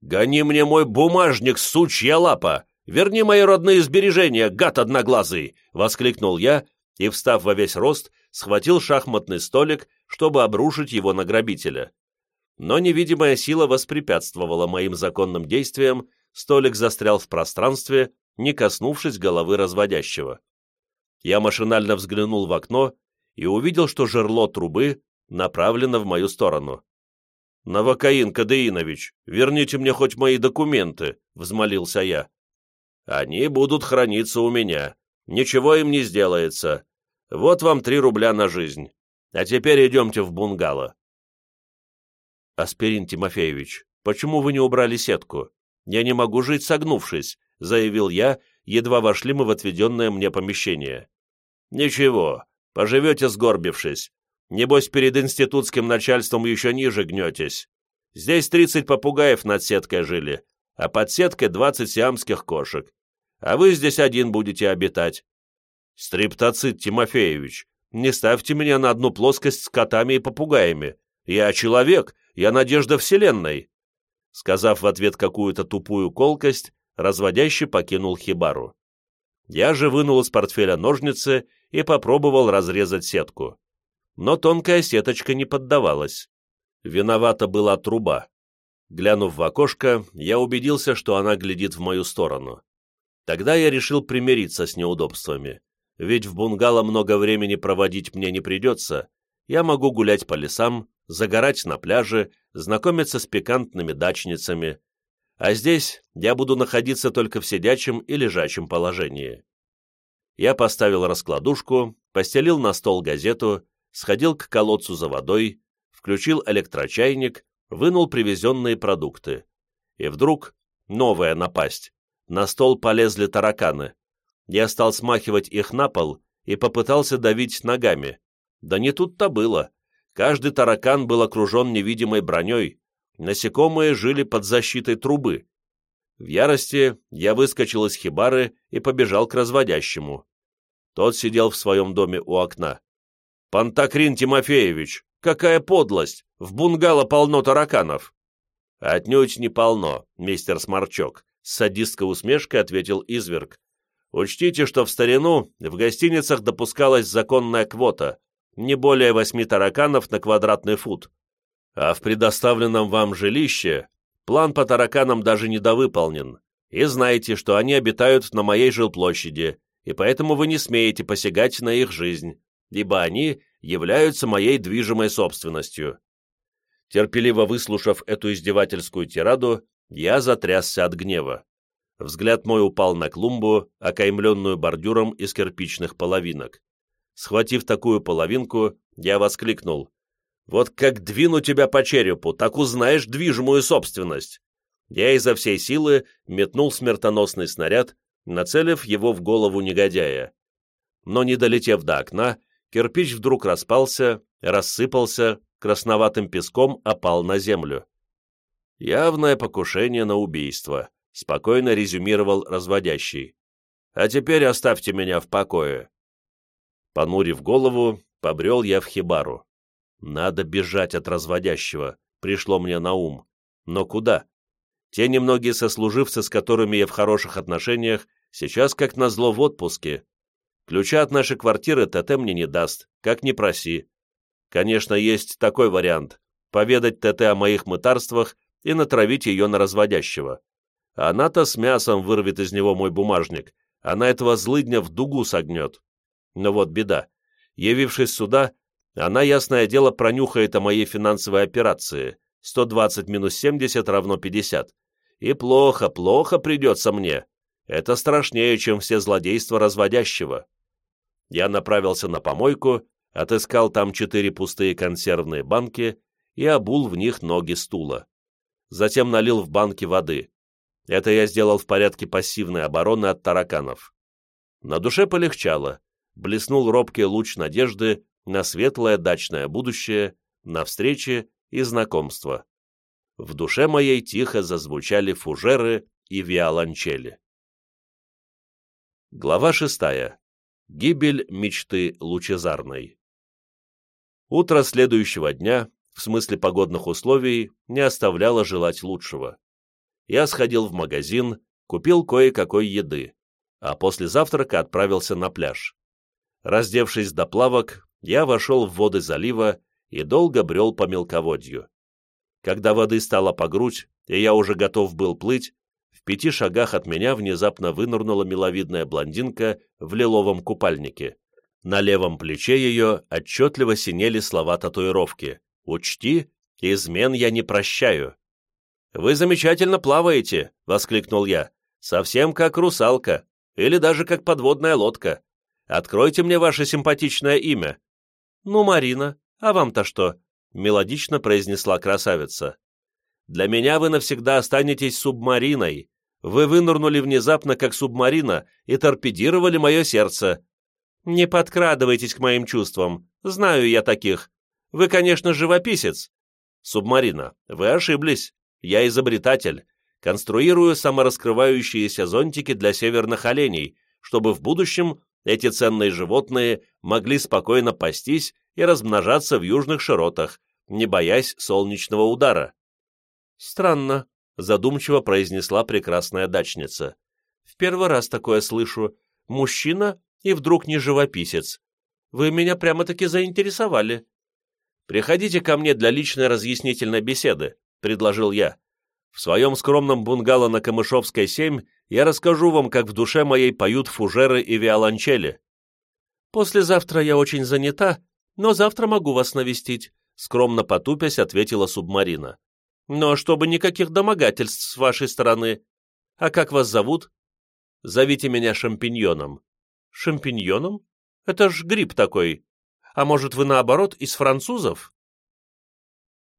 «Гони мне мой бумажник, сучья лапа! Верни мои родные сбережения, гад одноглазый!» — воскликнул я и, встав во весь рост, схватил шахматный столик, чтобы обрушить его на грабителя. Но невидимая сила воспрепятствовала моим законным действиям, столик застрял в пространстве, не коснувшись головы разводящего. Я машинально взглянул в окно и увидел, что жерло трубы направлено в мою сторону. «Новокаин Кадеинович, верните мне хоть мои документы», — взмолился я. «Они будут храниться у меня. Ничего им не сделается. Вот вам три рубля на жизнь. А теперь идемте в бунгало». «Аспирин Тимофеевич, почему вы не убрали сетку? Я не могу жить согнувшись», — заявил я, едва вошли мы в отведенное мне помещение. «Ничего, поживете сгорбившись. Небось, перед институтским начальством еще ниже гнетесь. Здесь тридцать попугаев над сеткой жили, а под сеткой двадцать сиамских кошек. А вы здесь один будете обитать. Стриптоцит Тимофеевич, не ставьте меня на одну плоскость с котами и попугаями. Я человек, я надежда вселенной. Сказав в ответ какую-то тупую колкость, разводящий покинул хибару. Я же вынул из портфеля ножницы и попробовал разрезать сетку но тонкая сеточка не поддавалась. Виновата была труба. Глянув в окошко, я убедился, что она глядит в мою сторону. Тогда я решил примириться с неудобствами, ведь в бунгало много времени проводить мне не придется, я могу гулять по лесам, загорать на пляже, знакомиться с пикантными дачницами, а здесь я буду находиться только в сидячем и лежачем положении. Я поставил раскладушку, постелил на стол газету сходил к колодцу за водой, включил электрочайник, вынул привезенные продукты. И вдруг новая напасть. На стол полезли тараканы. Я стал смахивать их на пол и попытался давить ногами. Да не тут-то было. Каждый таракан был окружен невидимой броней. Насекомые жили под защитой трубы. В ярости я выскочил из хибары и побежал к разводящему. Тот сидел в своем доме у окна. «Пантакрин Тимофеевич, какая подлость! В бунгало полно тараканов!» «Отнюдь не полно, мистер Сморчок», — с садистской усмешкой ответил изверг. «Учтите, что в старину в гостиницах допускалась законная квота, не более восьми тараканов на квадратный фут. А в предоставленном вам жилище план по тараканам даже недовыполнен. И знайте, что они обитают на моей жилплощади, и поэтому вы не смеете посягать на их жизнь, ибо они являются моей движимой собственностью». Терпеливо выслушав эту издевательскую тираду, я затрясся от гнева. Взгляд мой упал на клумбу, окаймленную бордюром из кирпичных половинок. Схватив такую половинку, я воскликнул. «Вот как двину тебя по черепу, так узнаешь движимую собственность!» Я изо всей силы метнул смертоносный снаряд, нацелив его в голову негодяя. Но не долетев до окна, кирпич вдруг распался, рассыпался, красноватым песком опал на землю. Явное покушение на убийство спокойно резюмировал разводящий. «А теперь оставьте меня в покое». Понурив голову, побрел я в хибару. «Надо бежать от разводящего», — пришло мне на ум. Но куда? Те немногие сослуживцы, с которыми я в хороших отношениях, сейчас как назло в отпуске. Ключа от нашей квартиры ТТ мне не даст, как ни проси. Конечно, есть такой вариант — поведать ТТ о моих мытарствах и натравить ее на разводящего. Она-то с мясом вырвет из него мой бумажник, она этого злыдня в дугу согнет. Но вот беда. Явившись сюда, она, ясное дело, пронюхает о моей финансовой операции. 120 минус 70 равно 50. И плохо, плохо придется мне. Это страшнее, чем все злодейства разводящего. Я направился на помойку, отыскал там четыре пустые консервные банки и обул в них ноги стула. Затем налил в банки воды. Это я сделал в порядке пассивной обороны от тараканов. На душе полегчало, блеснул робкий луч надежды на светлое дачное будущее, на встречи и знакомства. В душе моей тихо зазвучали фужеры и виолончели. Глава шестая. Гибель мечты лучезарной. Утро следующего дня, в смысле погодных условий, не оставляло желать лучшего я сходил в магазин, купил кое-какой еды, а после завтрака отправился на пляж. Раздевшись до плавок, я вошел в воды залива и долго брел по мелководью. Когда воды стало по грудь, и я уже готов был плыть, в пяти шагах от меня внезапно вынырнула миловидная блондинка в лиловом купальнике. На левом плече ее отчетливо синели слова татуировки «Учти, измен я не прощаю». «Вы замечательно плаваете!» — воскликнул я. «Совсем как русалка, или даже как подводная лодка. Откройте мне ваше симпатичное имя». «Ну, Марина, а вам-то что?» — мелодично произнесла красавица. «Для меня вы навсегда останетесь субмариной. Вы вынырнули внезапно, как субмарина, и торпедировали мое сердце. Не подкрадывайтесь к моим чувствам, знаю я таких. Вы, конечно, живописец. Субмарина, вы ошиблись. Я изобретатель, конструирую самораскрывающиеся зонтики для северных оленей, чтобы в будущем эти ценные животные могли спокойно пастись и размножаться в южных широтах, не боясь солнечного удара. «Странно», — задумчиво произнесла прекрасная дачница. «В первый раз такое слышу. Мужчина и вдруг не живописец. Вы меня прямо-таки заинтересовали. Приходите ко мне для личной разъяснительной беседы. — предложил я. «В своем скромном бунгало на Камышовской 7 я расскажу вам, как в душе моей поют фужеры и виолончели». «Послезавтра я очень занята, но завтра могу вас навестить», — скромно потупясь ответила субмарина. «Но чтобы никаких домогательств с вашей стороны. А как вас зовут?» «Зовите меня шампиньоном». «Шампиньоном? Это ж гриб такой. А может, вы наоборот из французов?»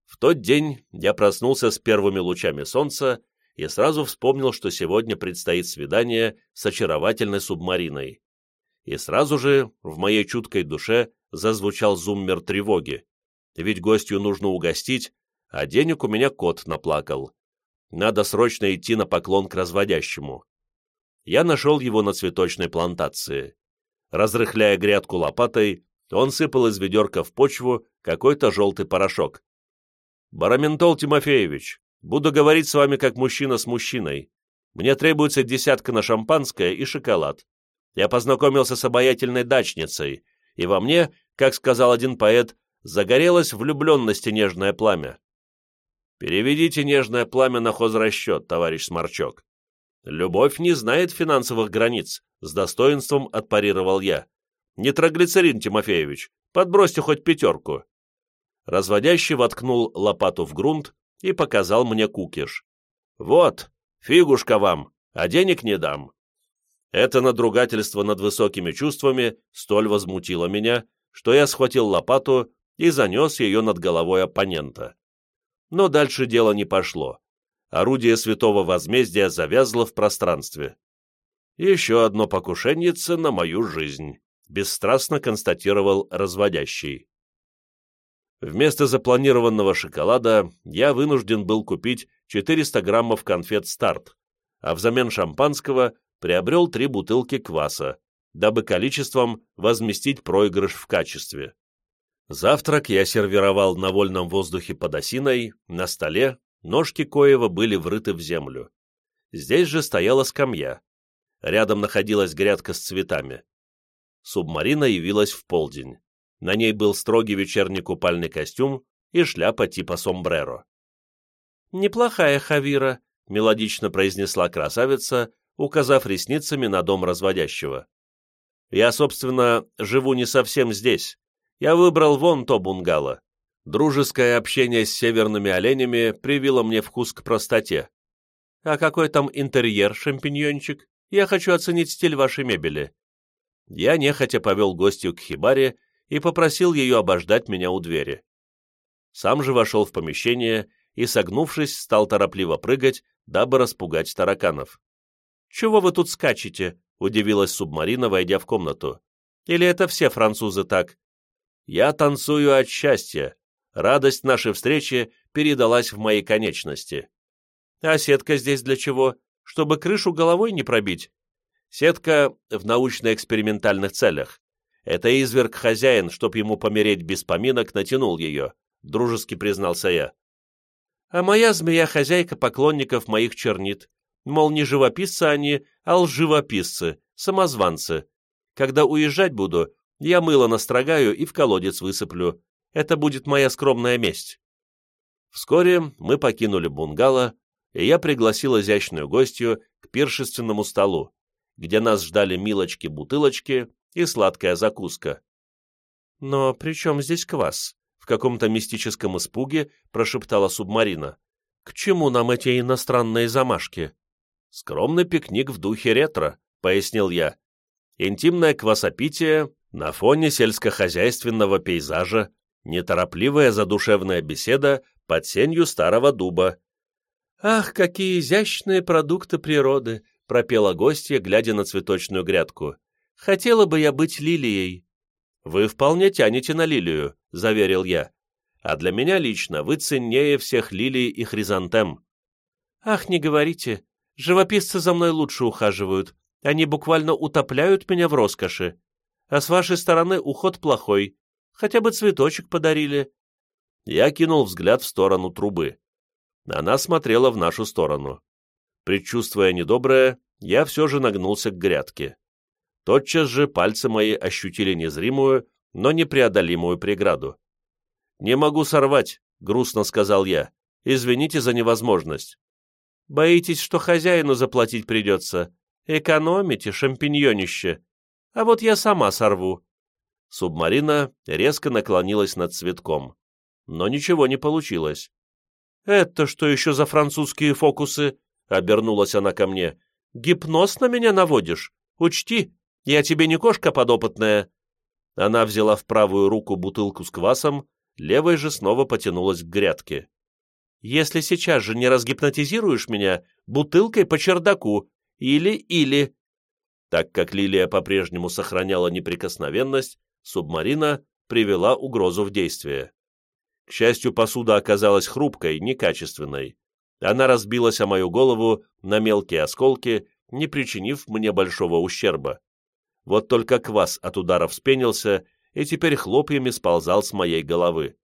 В тот день я проснулся с первыми лучами солнца и сразу вспомнил, что сегодня предстоит свидание с очаровательной субмариной. И сразу же в моей чуткой душе зазвучал зуммер тревоги. Ведь гостью нужно угостить, а денег у меня кот наплакал. Надо срочно идти на поклон к разводящему. Я нашел его на цветочной плантации. Разрыхляя грядку лопатой, он сыпал из ведерка в почву какой-то желтый порошок. «Бараментол Тимофеевич, буду говорить с вами как мужчина с мужчиной. Мне требуется десятка на шампанское и шоколад. Я познакомился с обаятельной дачницей, и во мне, как сказал один поэт, загорелось влюбленности нежное пламя. Переведите нежное пламя на хозрасчет, товарищ Сморчок. Любовь не знает финансовых границ, с достоинством отпарировал я. Нитроглицерин, Тимофеевич, подбросьте хоть пятерку. Разводящий воткнул лопату в грунт и показал мне кукиш. Вот, фигушка вам, а денег не дам. Это надругательство над высокими чувствами столь возмутило меня, что я схватил лопату и занес ее над головой оппонента. Но дальше дело не пошло. Орудие святого возмездия завязло в пространстве. Еще одно покушеннице на мою жизнь, бесстрастно констатировал разводящий. Вместо запланированного шоколада я вынужден был купить 400 граммов конфет «Старт», а взамен шампанского приобрел три бутылки кваса, дабы количеством возместить проигрыш в качестве. Завтрак я сервировал на вольном воздухе под осиной, на столе, ножки коева были врыты в землю. Здесь же стояла скамья. Рядом находилась грядка с цветами. Субмарина явилась в полдень. На ней был строгий вечерний купальный костюм и шляпа типа сомбреро. «Неплохая хавира», — мелодично произнесла красавица, указав ресницами на дом разводящего. «Я, собственно, живу не совсем здесь. Я выбрал вон то бунгало. Дружеское общение с северными оленями привило мне вкус к простоте. А какой там интерьер, шампиньончик? Я хочу оценить стиль вашей мебели». Я нехотя повел гостью к хибаре и попросил ее обождать меня у двери. Сам же вошел в помещение и, согнувшись, стал торопливо прыгать, дабы распугать тараканов. «Чего вы тут скачете?» — удивилась субмарина, войдя в комнату. «Или это все французы так?» «Я танцую от счастья. Радость нашей встречи передалась в мои конечности». «А сетка здесь для чего? Чтобы крышу головой не пробить?» «Сетка в научно-экспериментальных целях. Это изверг-хозяин, чтоб ему помереть без поминок, натянул ее», — дружески признался я. «А моя змея-хозяйка поклонников моих чернит. Мол, не живописцы они, а лживописцы, самозванцы. Когда уезжать буду, я мыло настрогаю и в колодец высыплю. Это будет моя скромная месть. Вскоре мы покинули бунгало, и я пригласил изящную гостью к пиршественному столу, где нас ждали милочки-бутылочки и сладкая закуска. «Но при чем здесь квас?» — в каком-то мистическом испуге прошептала субмарина. «К чему нам эти иностранные замашки?» «Скромный пикник в духе ретро», — пояснил я. «Интимное квасопитие на фоне сельскохозяйственного пейзажа, неторопливая задушевная беседа под сенью старого дуба». «Ах, какие изящные продукты природы!» — пропела гостья, глядя на цветочную грядку. «Хотела бы я быть лилией». «Вы вполне тянете на лилию», — заверил я. «А для меня лично вы ценнее всех лилий и хризантем». «Ах, не говорите, Живописцы за мной лучше ухаживают. Они буквально утопляют меня в роскоши. А с вашей стороны уход плохой. Хотя бы цветочек подарили». Я кинул взгляд в сторону трубы. Она смотрела в нашу сторону. Предчувствуя недоброе, я все же нагнулся к грядке. Тотчас же пальцы мои ощутили незримую, но непреодолимую преграду. «Не могу сорвать», — грустно сказал я. «Извините за невозможность». Боитесь, что хозяину заплатить придется? Экономите, шампиньонище. А вот я сама сорву». Субмарина резко наклонилась над цветком. Но ничего не получилось. «Это что еще за французские фокусы?» — обернулась она ко мне. «Гипноз на меня наводишь? Учти, я тебе не кошка подопытная». Она взяла в правую руку бутылку с квасом, левой же снова потянулась к грядке. Если сейчас же не разгипнотизируешь меня, бутылкой по чердаку. Или-или...» Так как Лилия по-прежнему сохраняла неприкосновенность, субмарина привела угрозу в действие. К счастью, посуда оказалась хрупкой, некачественной. Она разбилась о мою голову на мелкие осколки, не причинив мне большого ущерба. Вот только квас от удара вспенился и теперь хлопьями сползал с моей головы.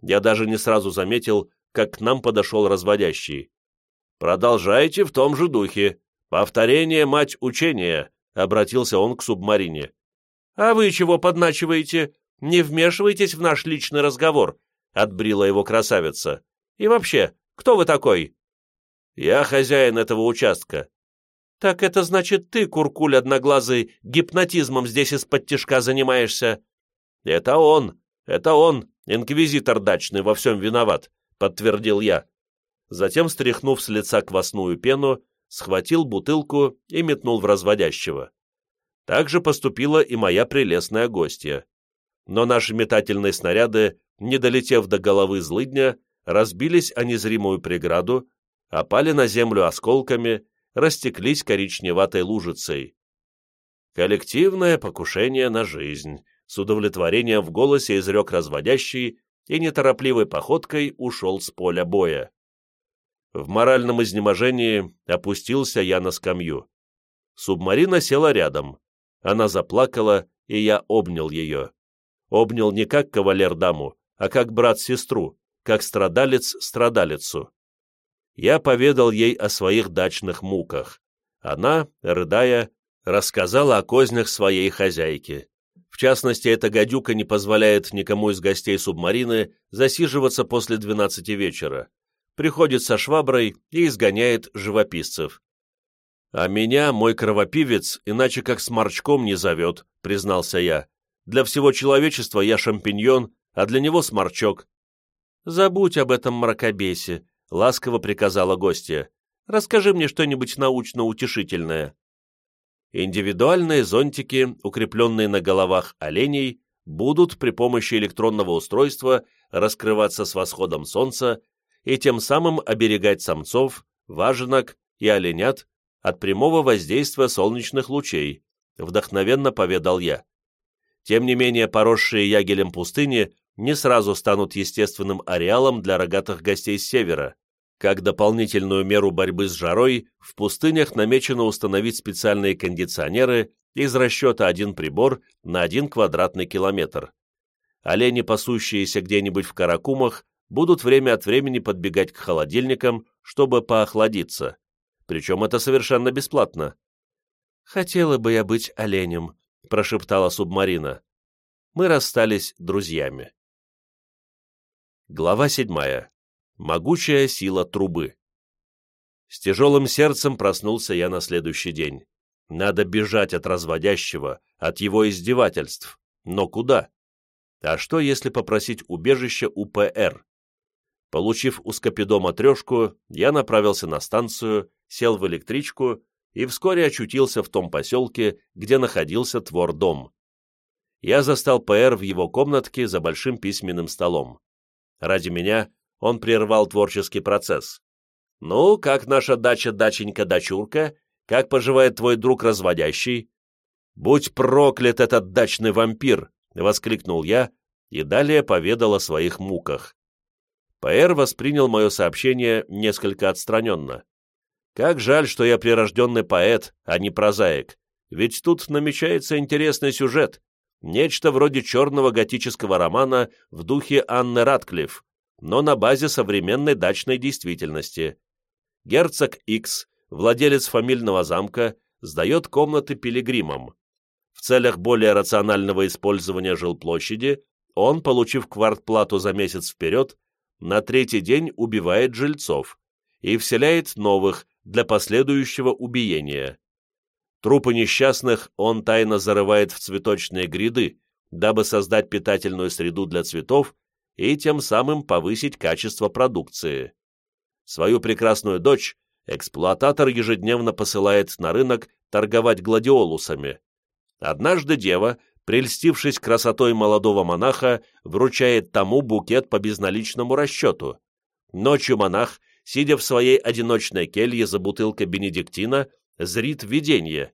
Я даже не сразу заметил, как к нам подошел разводящий. «Продолжайте в том же духе. Повторение — мать учения», — обратился он к субмарине. «А вы чего подначиваете? Не вмешивайтесь в наш личный разговор», — отбрила его красавица. «И вообще, кто вы такой?» «Я хозяин этого участка. «Так это значит ты, куркуль одноглазый, гипнотизмом здесь из-под тишка занимаешься?» «Это он, это он, инквизитор дачный, во всем виноват», — подтвердил я. Затем, стряхнув с лица квасную пену, схватил бутылку и метнул в разводящего. Так же поступила и моя прелестная гостья. Но наши метательные снаряды, не долетев до головы злыдня, разбились о незримую преграду, опали на землю осколками, растеклись коричневатой лужицей. Коллективное покушение на жизнь, с удовлетворением в голосе изрек разводящий и неторопливой походкой ушел с поля боя. В моральном изнеможении опустился я на скамью. Субмарина села рядом. Она заплакала, и я обнял ее. Обнял не как кавалер-даму, а как брат-сестру, как страдалец страдалицу. Я поведал ей о своих дачных муках. Она, рыдая, рассказала о кознях своей хозяйки. В частности, эта гадюка не позволяет никому из гостей субмарины засиживаться после двенадцати вечера приходит со шваброй и изгоняет живописцев. «А меня мой кровопивец иначе как сморчком не зовет», — признался я. «Для всего человечества я шампиньон, а для него сморчок». «Забудь об этом мракобесе», — ласково приказала гостья. «Расскажи мне что-нибудь научно-утешительное». Индивидуальные зонтики, укрепленные на головах оленей, будут при помощи электронного устройства раскрываться с восходом солнца и тем самым оберегать самцов, важенок и оленят от прямого воздействия солнечных лучей, вдохновенно поведал я. Тем не менее, поросшие ягелем пустыни не сразу станут естественным ареалом для рогатых гостей с севера. Как дополнительную меру борьбы с жарой, в пустынях намечено установить специальные кондиционеры из расчета один прибор на один квадратный километр. Олени, пасущиеся где-нибудь в Каракумах, будут время от времени подбегать к холодильникам, чтобы поохладиться. Причем это совершенно бесплатно. «Хотела бы я быть оленем», — прошептала субмарина. Мы расстались друзьями. Глава седьмая. Могучая сила трубы. С тяжелым сердцем проснулся я на следующий день. Надо бежать от разводящего, от его издевательств. Но куда? А что, если попросить убежище у ПР? Получив у Скопидома трешку, я направился на станцию, сел в электричку и вскоре очутился в том поселке, где находился Твор-дом. Я застал ПР в его комнатке за большим письменным столом. Ради меня он прервал творческий процесс. «Ну, как наша дача-даченька-дочурка? Как поживает твой друг разводящий?» «Будь проклят этот дачный вампир!» — воскликнул я и далее поведал о своих муках. П.Р. воспринял мое сообщение несколько отстраненно. Как жаль, что я прирожденный поэт, а не прозаик, ведь тут намечается интересный сюжет, нечто вроде черного готического романа в духе Анны Ратклифф, но на базе современной дачной действительности. Герцог Икс, владелец фамильного замка, сдает комнаты пилигримам. В целях более рационального использования жилплощади он, получив квартплату за месяц вперед, на третий день убивает жильцов и вселяет новых для последующего убиения. Трупы несчастных он тайно зарывает в цветочные гряды, дабы создать питательную среду для цветов и тем самым повысить качество продукции. Свою прекрасную дочь эксплуататор ежедневно посылает на рынок торговать гладиолусами. Однажды дева прельстившись красотой молодого монаха, вручает тому букет по безналичному расчету. Ночью монах, сидя в своей одиночной келье за бутылкой бенедиктина, зрит видение.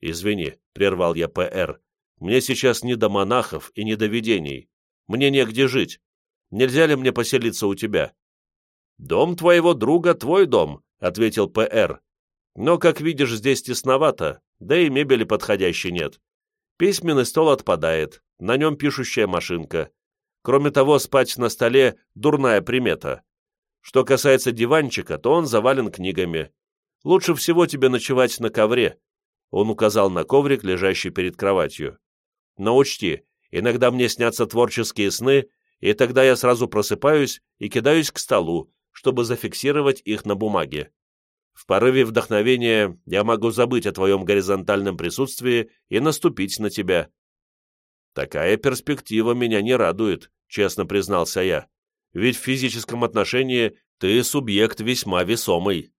«Извини», — прервал я П.Р., — «мне сейчас не до монахов и не до видений. Мне негде жить. Нельзя ли мне поселиться у тебя?» «Дом твоего друга — твой дом», — ответил П.Р. «Но, как видишь, здесь тесновато, да и мебели подходящей нет. Письменный стол отпадает, на нем пишущая машинка. Кроме того, спать на столе – дурная примета. Что касается диванчика, то он завален книгами. Лучше всего тебе ночевать на ковре. Он указал на коврик, лежащий перед кроватью. Но учти, иногда мне снятся творческие сны, и тогда я сразу просыпаюсь и кидаюсь к столу, чтобы зафиксировать их на бумаге. В порыве вдохновения я могу забыть о твоем горизонтальном присутствии и наступить на тебя. Такая перспектива меня не радует, честно признался я. Ведь в физическом отношении ты субъект весьма весомый.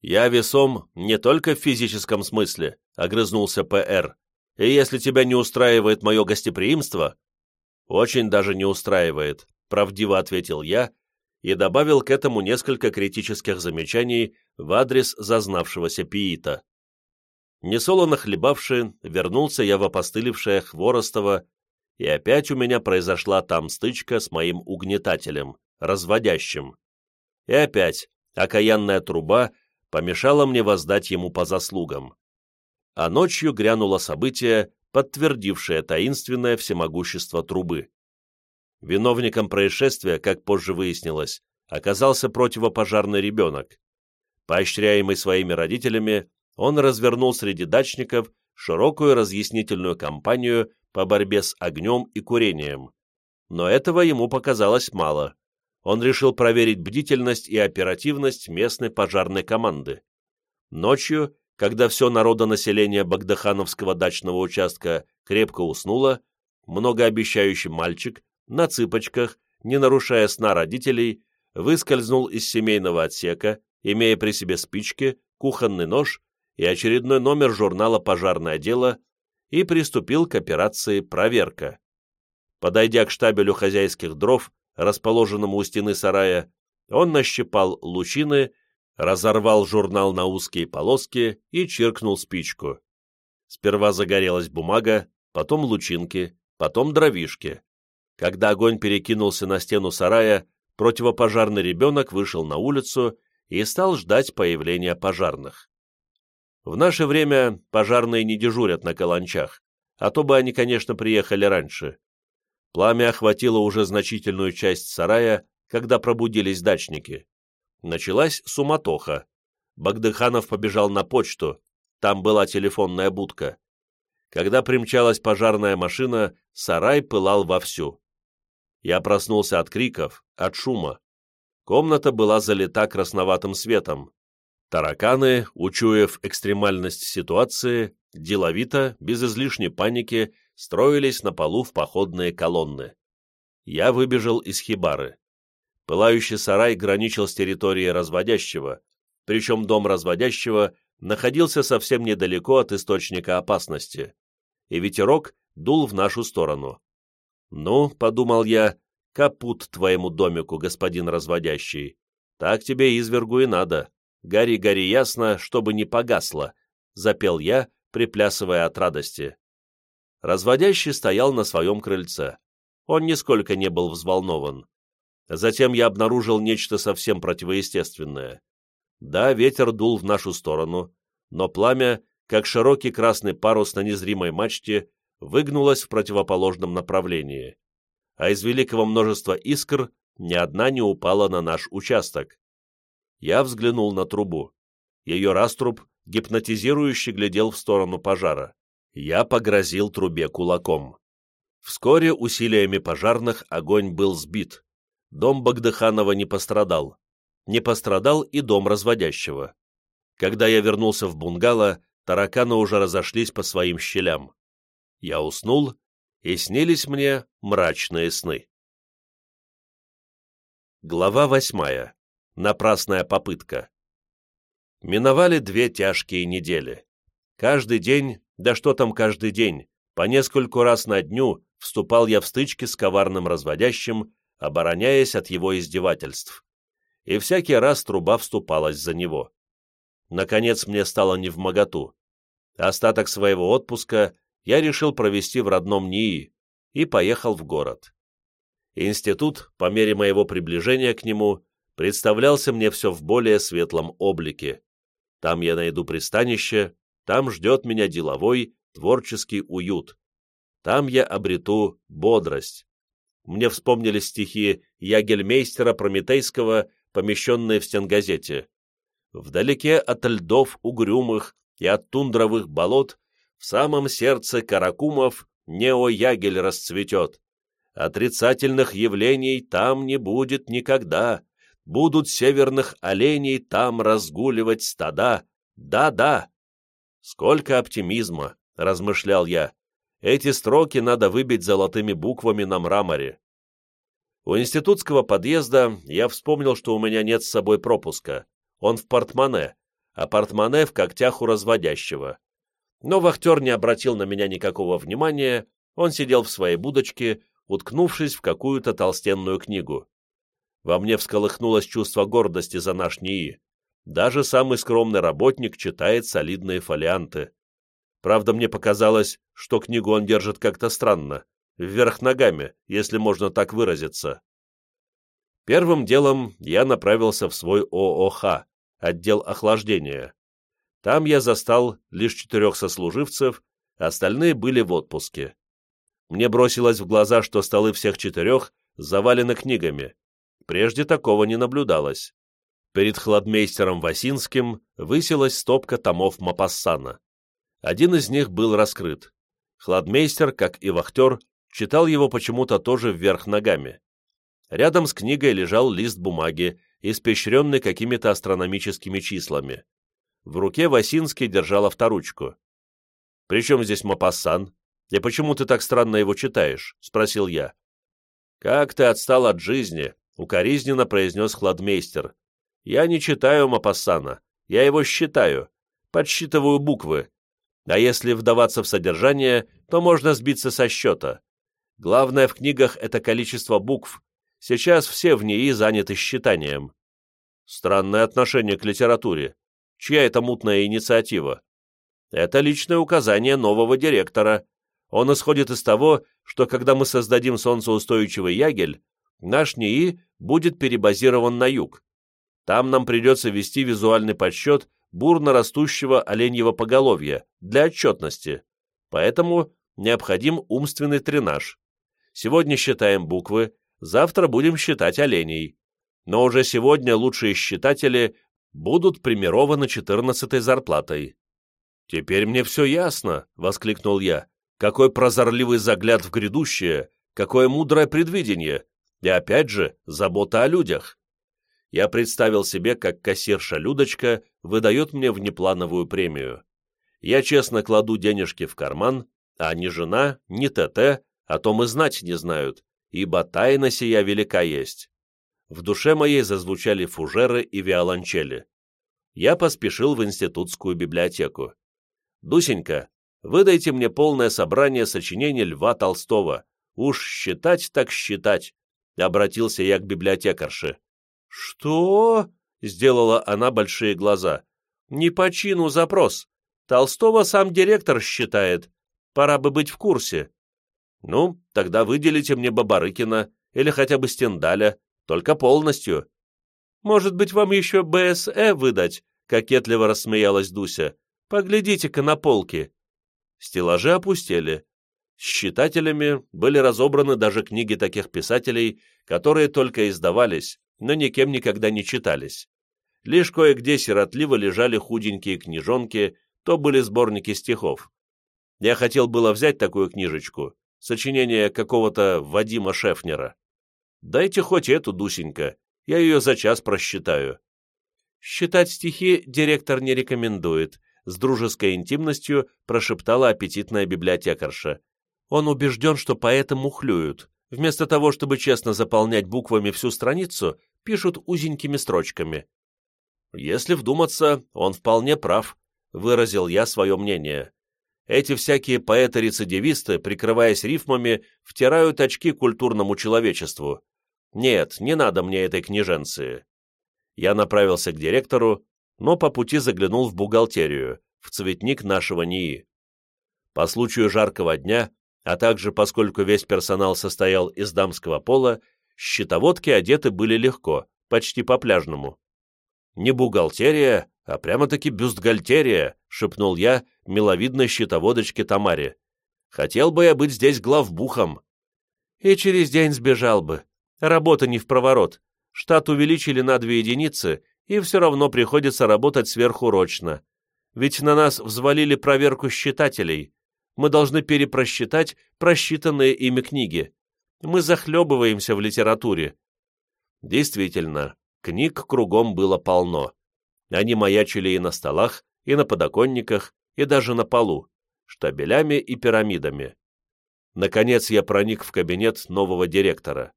Я весом не только в физическом смысле, огрызнулся П.Р. И если тебя не устраивает мое гостеприимство... Очень даже не устраивает, правдиво ответил я и добавил к этому несколько критических замечаний в адрес зазнавшегося пиита. Несолоно хлебавши, вернулся я в опостылевшее Хворостово, и опять у меня произошла там стычка с моим угнетателем, разводящим. И опять окаянная труба помешала мне воздать ему по заслугам. А ночью грянуло событие, подтвердившее таинственное всемогущество трубы. Виновником происшествия, как позже выяснилось, оказался противопожарный ребенок. Поощряемый своими родителями, он развернул среди дачников широкую разъяснительную кампанию по борьбе с огнем и курением. Но этого ему показалось мало. Он решил проверить бдительность и оперативность местной пожарной команды. Ночью, когда все народонаселение Багдахановского дачного участка крепко уснуло, многообещающий мальчик на цыпочках, не нарушая сна родителей, выскользнул из семейного отсека, имея при себе спички, кухонный нож и очередной номер журнала «Пожарное дело» и приступил к операции «Проверка». Подойдя к штабелю хозяйских дров, расположенному у стены сарая, он нащипал лучины, разорвал журнал на узкие полоски и чиркнул спичку. Сперва загорелась бумага, потом лучинки, потом дровишки. Когда огонь перекинулся на стену сарая, противопожарный ребенок вышел на улицу и стал ждать появления пожарных. В наше время пожарные не дежурят на каланчах, а то бы они, конечно, приехали раньше. Пламя охватило уже значительную часть сарая, когда пробудились дачники. Началась суматоха. Багдыханов побежал на почту, там была телефонная будка. Когда примчалась пожарная машина, сарай пылал вовсю. Я проснулся от криков, от шума. Комната была залита красноватым светом. Тараканы, учуяв экстремальность ситуации, деловито, без излишней паники, строились на полу в походные колонны. Я выбежал из хибары. Пылающий сарай граничил с территорией разводящего, причем дом разводящего находился совсем недалеко от источника опасности, и ветерок дул в нашу сторону. «Ну, — подумал я, — капут твоему домику, господин разводящий. Так тебе извергу и надо. Гори, гори ясно, чтобы не погасло», — запел я, приплясывая от радости. Разводящий стоял на своем крыльце. Он нисколько не был взволнован. Затем я обнаружил нечто совсем противоестественное. Да, ветер дул в нашу сторону, но пламя, как широкий красный парус на незримой мачте, выгнулась в противоположном направлении, а из великого множества искр ни одна не упала на наш участок. Я взглянул на трубу. Ее раструб гипнотизирующе глядел в сторону пожара. Я погрозил трубе кулаком. Вскоре усилиями пожарных огонь был сбит. Дом Багдыханова не пострадал. Не пострадал и дом разводящего. Когда я вернулся в бунгало, тараканы уже разошлись по своим щелям я уснул, и снились мне мрачные сны. Глава восьмая. Напрасная попытка. Миновали две тяжкие недели. Каждый день, да что там каждый день, по нескольку раз на дню вступал я в стычки с коварным разводящим, обороняясь от его издевательств. И всякий раз труба вступалась за него. Наконец мне стало невмоготу. Остаток своего отпуска я решил провести в родном НИИ и поехал в город. Институт, по мере моего приближения к нему, представлялся мне все в более светлом облике. Там я найду пристанище, там ждет меня деловой, творческий уют. Там я обрету бодрость. Мне вспомнились стихи Ягельмейстера Прометейского, помещенные в стенгазете. Вдалеке от льдов угрюмых и от тундровых болот в самом сердце Каракумов неоягель расцветет. Отрицательных явлений там не будет никогда. будут северных оленей там разгуливать стада. Да-да. Сколько оптимизма, размышлял я. Эти строки надо выбить золотыми буквами на мраморе. У институтского подъезда я вспомнил, что у меня нет с собой пропуска. Он в портмоне, а портмоне в когтях у разводящего. Но вахтер не обратил на меня никакого внимания, он сидел в своей будочке, уткнувшись в какую-то толстенную книгу. Во мне всколыхнулось чувство гордости за наш НИИ. Даже самый скромный работник читает солидные фолианты. Правда, мне показалось, что книгу он держит как-то странно, вверх ногами, если можно так выразиться. Первым делом я направился в свой ООХ, отдел охлаждения. Там я застал лишь четырех сослуживцев, остальные были в отпуске. Мне бросилось в глаза, что столы всех четырех завалены книгами. Прежде такого не наблюдалось. Перед хладмейстером Васинским высилась стопка томов Мапассана. Один из них был раскрыт. Хладмейстер, как и вахтер, читал его почему-то тоже вверх ногами. Рядом с книгой лежал лист бумаги, испещренный какими-то астрономическими числами. В руке Васинский держал авторучку. «При чем здесь Мапассан? И почему ты так странно его читаешь?» — спросил я. «Как ты отстал от жизни?» — укоризненно произнес хладмейстер. «Я не читаю Мапассана, я его считаю, подсчитываю буквы. А если вдаваться в содержание, то можно сбиться со счета. Главное в книгах — это количество букв. Сейчас все в ней заняты считанием». Странное отношение к литературе. Чья это мутная инициатива? Это личное указание нового директора. Он исходит из того, что когда мы создадим солнцеустойчивый ягель, наш НИИ будет перебазирован на юг. Там нам придется вести визуальный подсчет бурно растущего оленьего поголовья для отчетности. Поэтому необходим умственный тренаж. Сегодня считаем буквы, завтра будем считать оленей. Но уже сегодня лучшие считатели будут премированы четырнадцатой зарплатой. «Теперь мне все ясно!» — воскликнул я. «Какой прозорливый загляд в грядущее! Какое мудрое предвидение! И опять же, забота о людях!» Я представил себе, как кассирша Людочка выдает мне внеплановую премию. Я честно кладу денежки в карман, а ни жена, ни ТТ о том и знать не знают, ибо тайна сия велика есть. В душе моей зазвучали фужеры и виолончели. Я поспешил в институтскую библиотеку. «Дусенька, выдайте мне полное собрание сочинений Льва Толстого. Уж считать так считать», — обратился я к библиотекарше. «Что?» — сделала она большие глаза. «Не по чину запрос. Толстого сам директор считает. Пора бы быть в курсе». «Ну, тогда выделите мне Бабарыкина или хотя бы Стендаля. Только полностью. Может быть, вам еще БСЭ выдать? Кокетливо рассмеялась Дуся. Поглядите-ка на полки. Стеллажи опустели. С читателями были разобраны даже книги таких писателей, которые только издавались, но никем никогда не читались. Лишь кое-где сиротливо лежали худенькие книжонки, то были сборники стихов. Я хотел было взять такую книжечку, сочинение какого-то Вадима Шефнера. Дайте хоть эту, Дусенька, я ее за час просчитаю. Считать стихи директор не рекомендует, с дружеской интимностью прошептала аппетитная библиотекарша. Он убежден, что поэты мухлюют. Вместо того, чтобы честно заполнять буквами всю страницу, пишут узенькими строчками. Если вдуматься, он вполне прав, выразил я свое мнение. Эти всякие поэты-рецидивисты, прикрываясь рифмами, втирают очки культурному человечеству. Нет, не надо мне этой книженции. Я направился к директору, но по пути заглянул в бухгалтерию, в цветник нашего НИИ. По случаю жаркого дня, а также поскольку весь персонал состоял из дамского пола, счетоводки одеты были легко, почти по-пляжному. Не бухгалтерия, а прямо-таки бюстгальтерия, шепнул я миловидной счетоводочке Тамаре. Хотел бы я быть здесь главбухом. И через день сбежал бы, Работа не в проворот. Штат увеличили на две единицы, и все равно приходится работать сверхурочно. Ведь на нас взвалили проверку считателей. Мы должны перепросчитать просчитанные ими книги. Мы захлебываемся в литературе. Действительно, Книг кругом было полно. Они маячили и на столах, и на подоконниках, и даже на полу, штабелями и пирамидами. Наконец я проник в кабинет нового директора.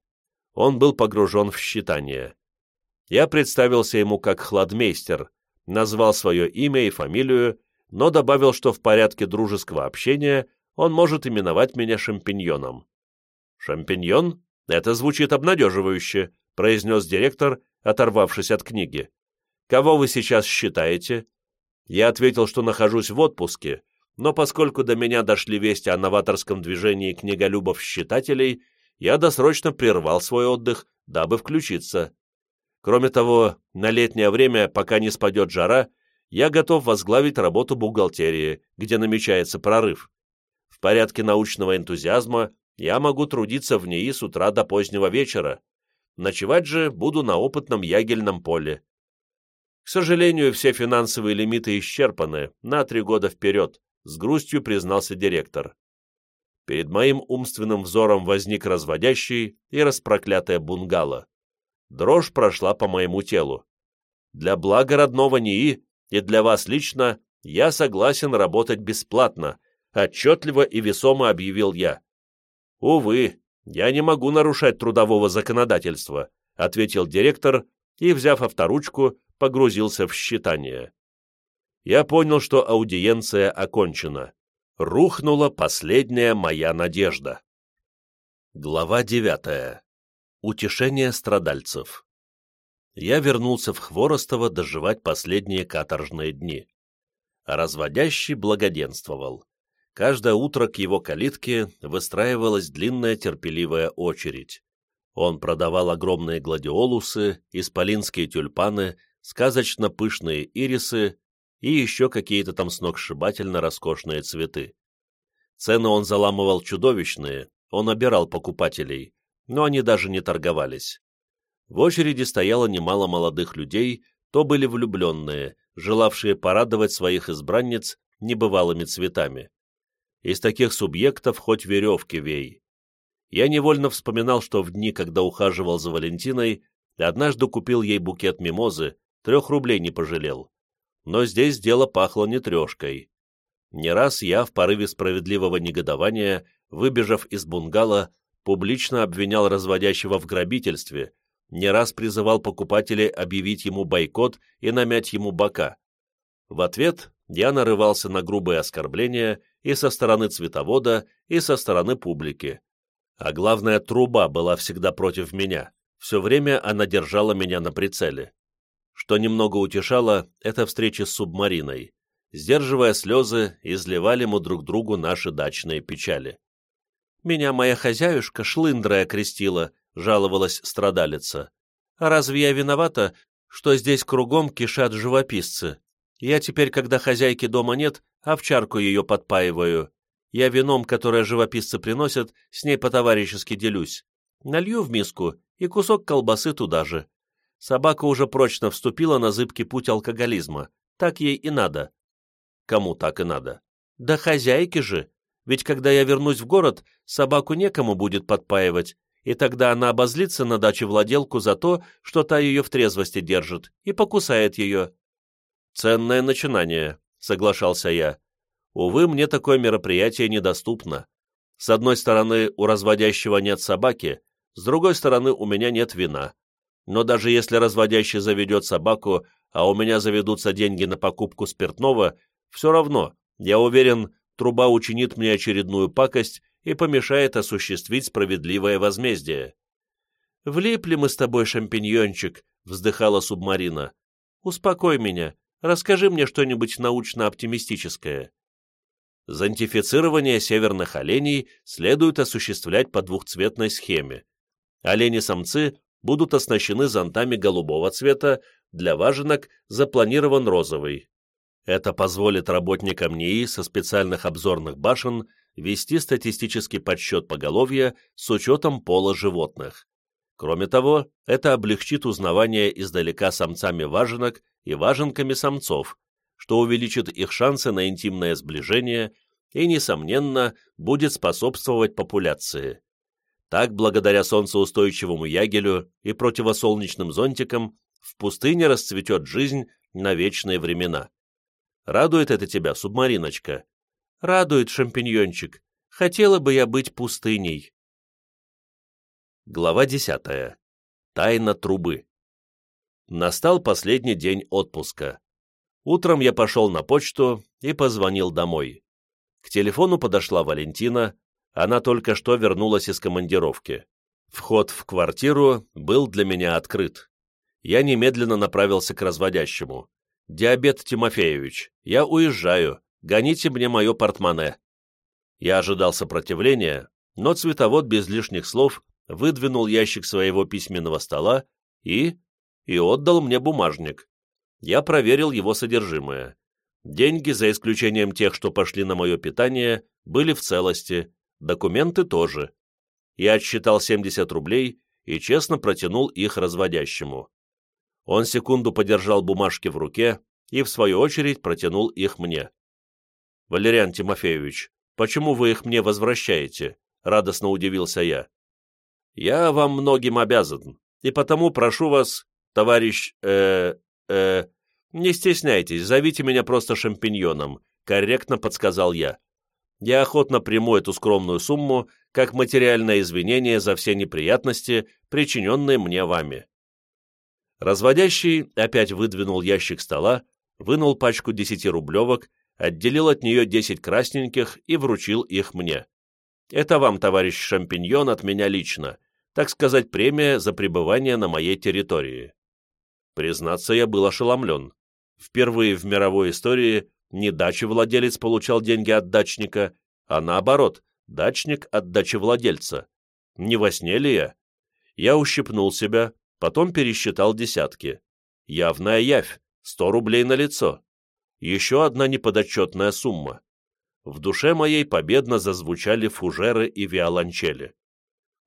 Он был погружен в считание. Я представился ему как хладмейстер, назвал свое имя и фамилию, но добавил, что в порядке дружеского общения он может именовать меня шампиньоном. «Шампиньон? Это звучит обнадеживающе», — произнес директор, оторвавшись от книги. «Кого вы сейчас считаете?» Я ответил, что нахожусь в отпуске, но поскольку до меня дошли вести о новаторском движении книголюбов-считателей, я досрочно прервал свой отдых, дабы включиться. Кроме того, на летнее время, пока не спадет жара, я готов возглавить работу бухгалтерии, где намечается прорыв. В порядке научного энтузиазма я могу трудиться в ней с утра до позднего вечера, Ночевать же буду на опытном ягельном поле. К сожалению, все финансовые лимиты исчерпаны на три года вперед, с грустью признался директор. Перед моим умственным взором возник разводящий и распроклятая бунгало. Дрожь прошла по моему телу. Для блага родного НИИ и для вас лично я согласен работать бесплатно, отчетливо и весомо объявил я. Увы, «Я не могу нарушать трудового законодательства», ответил директор и, взяв авторучку, погрузился в считание. Я понял, что аудиенция окончена. Рухнула последняя моя надежда. Глава девятая. Утешение страдальцев. Я вернулся в Хворостово доживать последние каторжные дни. Разводящий благоденствовал. Каждое утро к его калитке выстраивалась длинная терпеливая очередь. Он продавал огромные гладиолусы, исполинские тюльпаны, сказочно пышные ирисы и еще какие-то там сногсшибательно роскошные цветы. Цены он заламывал чудовищные, он обирал покупателей, но они даже не торговались. В очереди стояло немало молодых людей, то были влюбленные, желавшие порадовать своих избранниц небывалыми цветами. Из таких субъектов хоть веревки вей. Я невольно вспоминал, что в дни, когда ухаживал за Валентиной, однажды купил ей букет мимозы, трех рублей не пожалел. Но здесь дело пахло не трешкой. Не раз я, в порыве справедливого негодования, выбежав из бунгало, публично обвинял разводящего в грабительстве, не раз призывал покупателей объявить ему бойкот и намять ему бока. В ответ я нарывался на грубые оскорбления и со стороны цветовода, и со стороны публики. А главное, труба была всегда против меня. Все время она держала меня на прицеле. Что немного утешало, это встречи с субмариной. Сдерживая слезы, изливали мы друг другу наши дачные печали. «Меня моя хозяюшка шлындрая крестила», — жаловалась страдалица. «А разве я виновата, что здесь кругом кишат живописцы? Я теперь, когда хозяйки дома нет, овчарку ее подпаиваю. Я вином, которое живописцы приносят, с ней по-товарищески делюсь. Налью в миску и кусок колбасы туда же. Собака уже прочно вступила на зыбкий путь алкоголизма. Так ей и надо. Кому так и надо? Да хозяйке же. Ведь когда я вернусь в город, собаку некому будет подпаивать, и тогда она обозлится на даче владелку за то, что та ее в трезвости держит, и покусает ее. «Ценное начинание», — соглашался я. «Увы, мне такое мероприятие недоступно. С одной стороны, у разводящего нет собаки, с другой стороны, у меня нет вина. Но даже если разводящий заведет собаку, а у меня заведутся деньги на покупку спиртного, все равно, я уверен, труба учинит мне очередную пакость и помешает осуществить справедливое возмездие. «Влипли мы с тобой, шампиньончик», — вздыхала субмарина. «Успокой меня, Расскажи мне что-нибудь научно-оптимистическое. Зонтифицирование северных оленей следует осуществлять по двухцветной схеме. Олени-самцы будут оснащены зонтами голубого цвета, для важенок запланирован розовый. Это позволит работникам НИИ со специальных обзорных башен вести статистический подсчет поголовья с учетом пола животных. Кроме того, это облегчит узнавание издалека самцами важенок и важенками самцов, что увеличит их шансы на интимное сближение и, несомненно, будет способствовать популяции. Так, благодаря солнцеустойчивому ягелю и противосолнечным зонтикам, в пустыне расцветет жизнь на вечные времена. Радует это тебя, субмариночка? Радует, шампиньончик. Хотела бы я быть пустыней. Глава десятая. Тайна трубы. Настал последний день отпуска. Утром я пошел на почту и позвонил домой. К телефону подошла Валентина, она только что вернулась из командировки. Вход в квартиру был для меня открыт. Я немедленно направился к разводящему. «Диабет Тимофеевич, я уезжаю, гоните мне мое портмоне». Я ожидал сопротивления, но цветовод без лишних слов выдвинул ящик своего письменного стола и... и отдал мне бумажник. Я проверил его содержимое. Деньги, за исключением тех, что пошли на мое питание, были в целости, документы тоже. Я отсчитал 70 рублей и честно протянул их разводящему. Он секунду подержал бумажки в руке и, в свою очередь, протянул их мне. «Валериан Тимофеевич, почему вы их мне возвращаете?» — радостно удивился я. «Я вам многим обязан, и потому прошу вас, товарищ... э... э... не стесняйтесь, зовите меня просто шампиньоном», — корректно подсказал я. «Я охотно приму эту скромную сумму как материальное извинение за все неприятности, причиненные мне вами». Разводящий опять выдвинул ящик стола, вынул пачку десятирублевок, отделил от нее десять красненьких и вручил их мне. Это вам, товарищ Шампиньон, от меня лично, так сказать, премия за пребывание на моей территории. Признаться, я был ошеломлен. Впервые в мировой истории не дачи-владелец получал деньги от дачника, а наоборот, дачник от дачевладельца. Не во сне ли я? Я ущипнул себя, потом пересчитал десятки. Явная явь, сто рублей на лицо. Еще одна неподотчетная сумма в душе моей победно зазвучали фужеры и виолончели.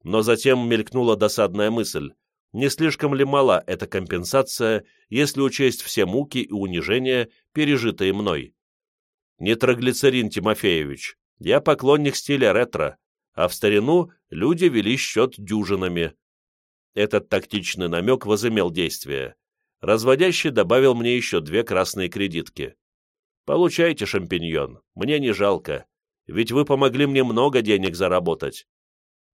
Но затем мелькнула досадная мысль, не слишком ли мала эта компенсация, если учесть все муки и унижения, пережитые мной? Не троглицерин, Тимофеевич, я поклонник стиля ретро, а в старину люди вели счет дюжинами. Этот тактичный намек возымел действие. Разводящий добавил мне еще две красные кредитки. Получайте, шампиньон, мне не жалко, ведь вы помогли мне много денег заработать.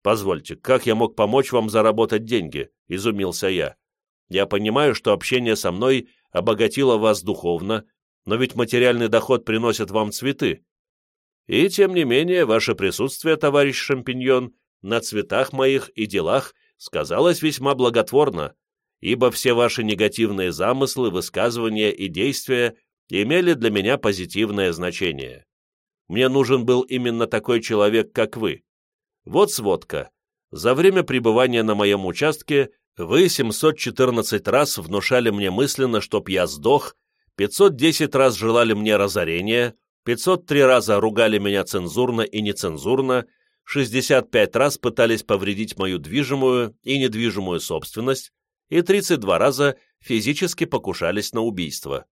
Позвольте, как я мог помочь вам заработать деньги? Изумился я. Я понимаю, что общение со мной обогатило вас духовно, но ведь материальный доход приносит вам цветы. И, тем не менее, ваше присутствие, товарищ шампиньон, на цветах моих и делах сказалось весьма благотворно, ибо все ваши негативные замыслы, высказывания и действия имели для меня позитивное значение. Мне нужен был именно такой человек, как вы. Вот сводка. За время пребывания на моем участке вы 714 раз внушали мне мысленно, чтоб я сдох, 510 раз желали мне разорения, 503 раза ругали меня цензурно и нецензурно, 65 раз пытались повредить мою движимую и недвижимую собственность, и 32 раза физически покушались на убийство.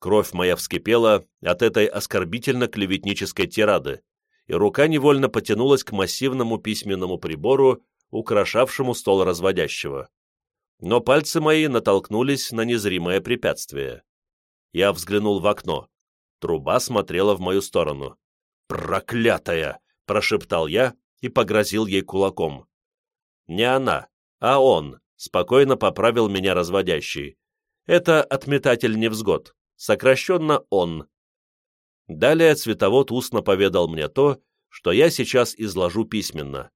Кровь моя вскипела от этой оскорбительно-клеветнической тирады, и рука невольно потянулась к массивному письменному прибору, украшавшему стол разводящего. Но пальцы мои натолкнулись на незримое препятствие. Я взглянул в окно. Труба смотрела в мою сторону. «Проклятая!» — прошептал я и погрозил ей кулаком. «Не она, а он», — спокойно поправил меня разводящий. «Это отметатель невзгод сокращенно «он». Далее цветовод устно поведал мне то, что я сейчас изложу письменно.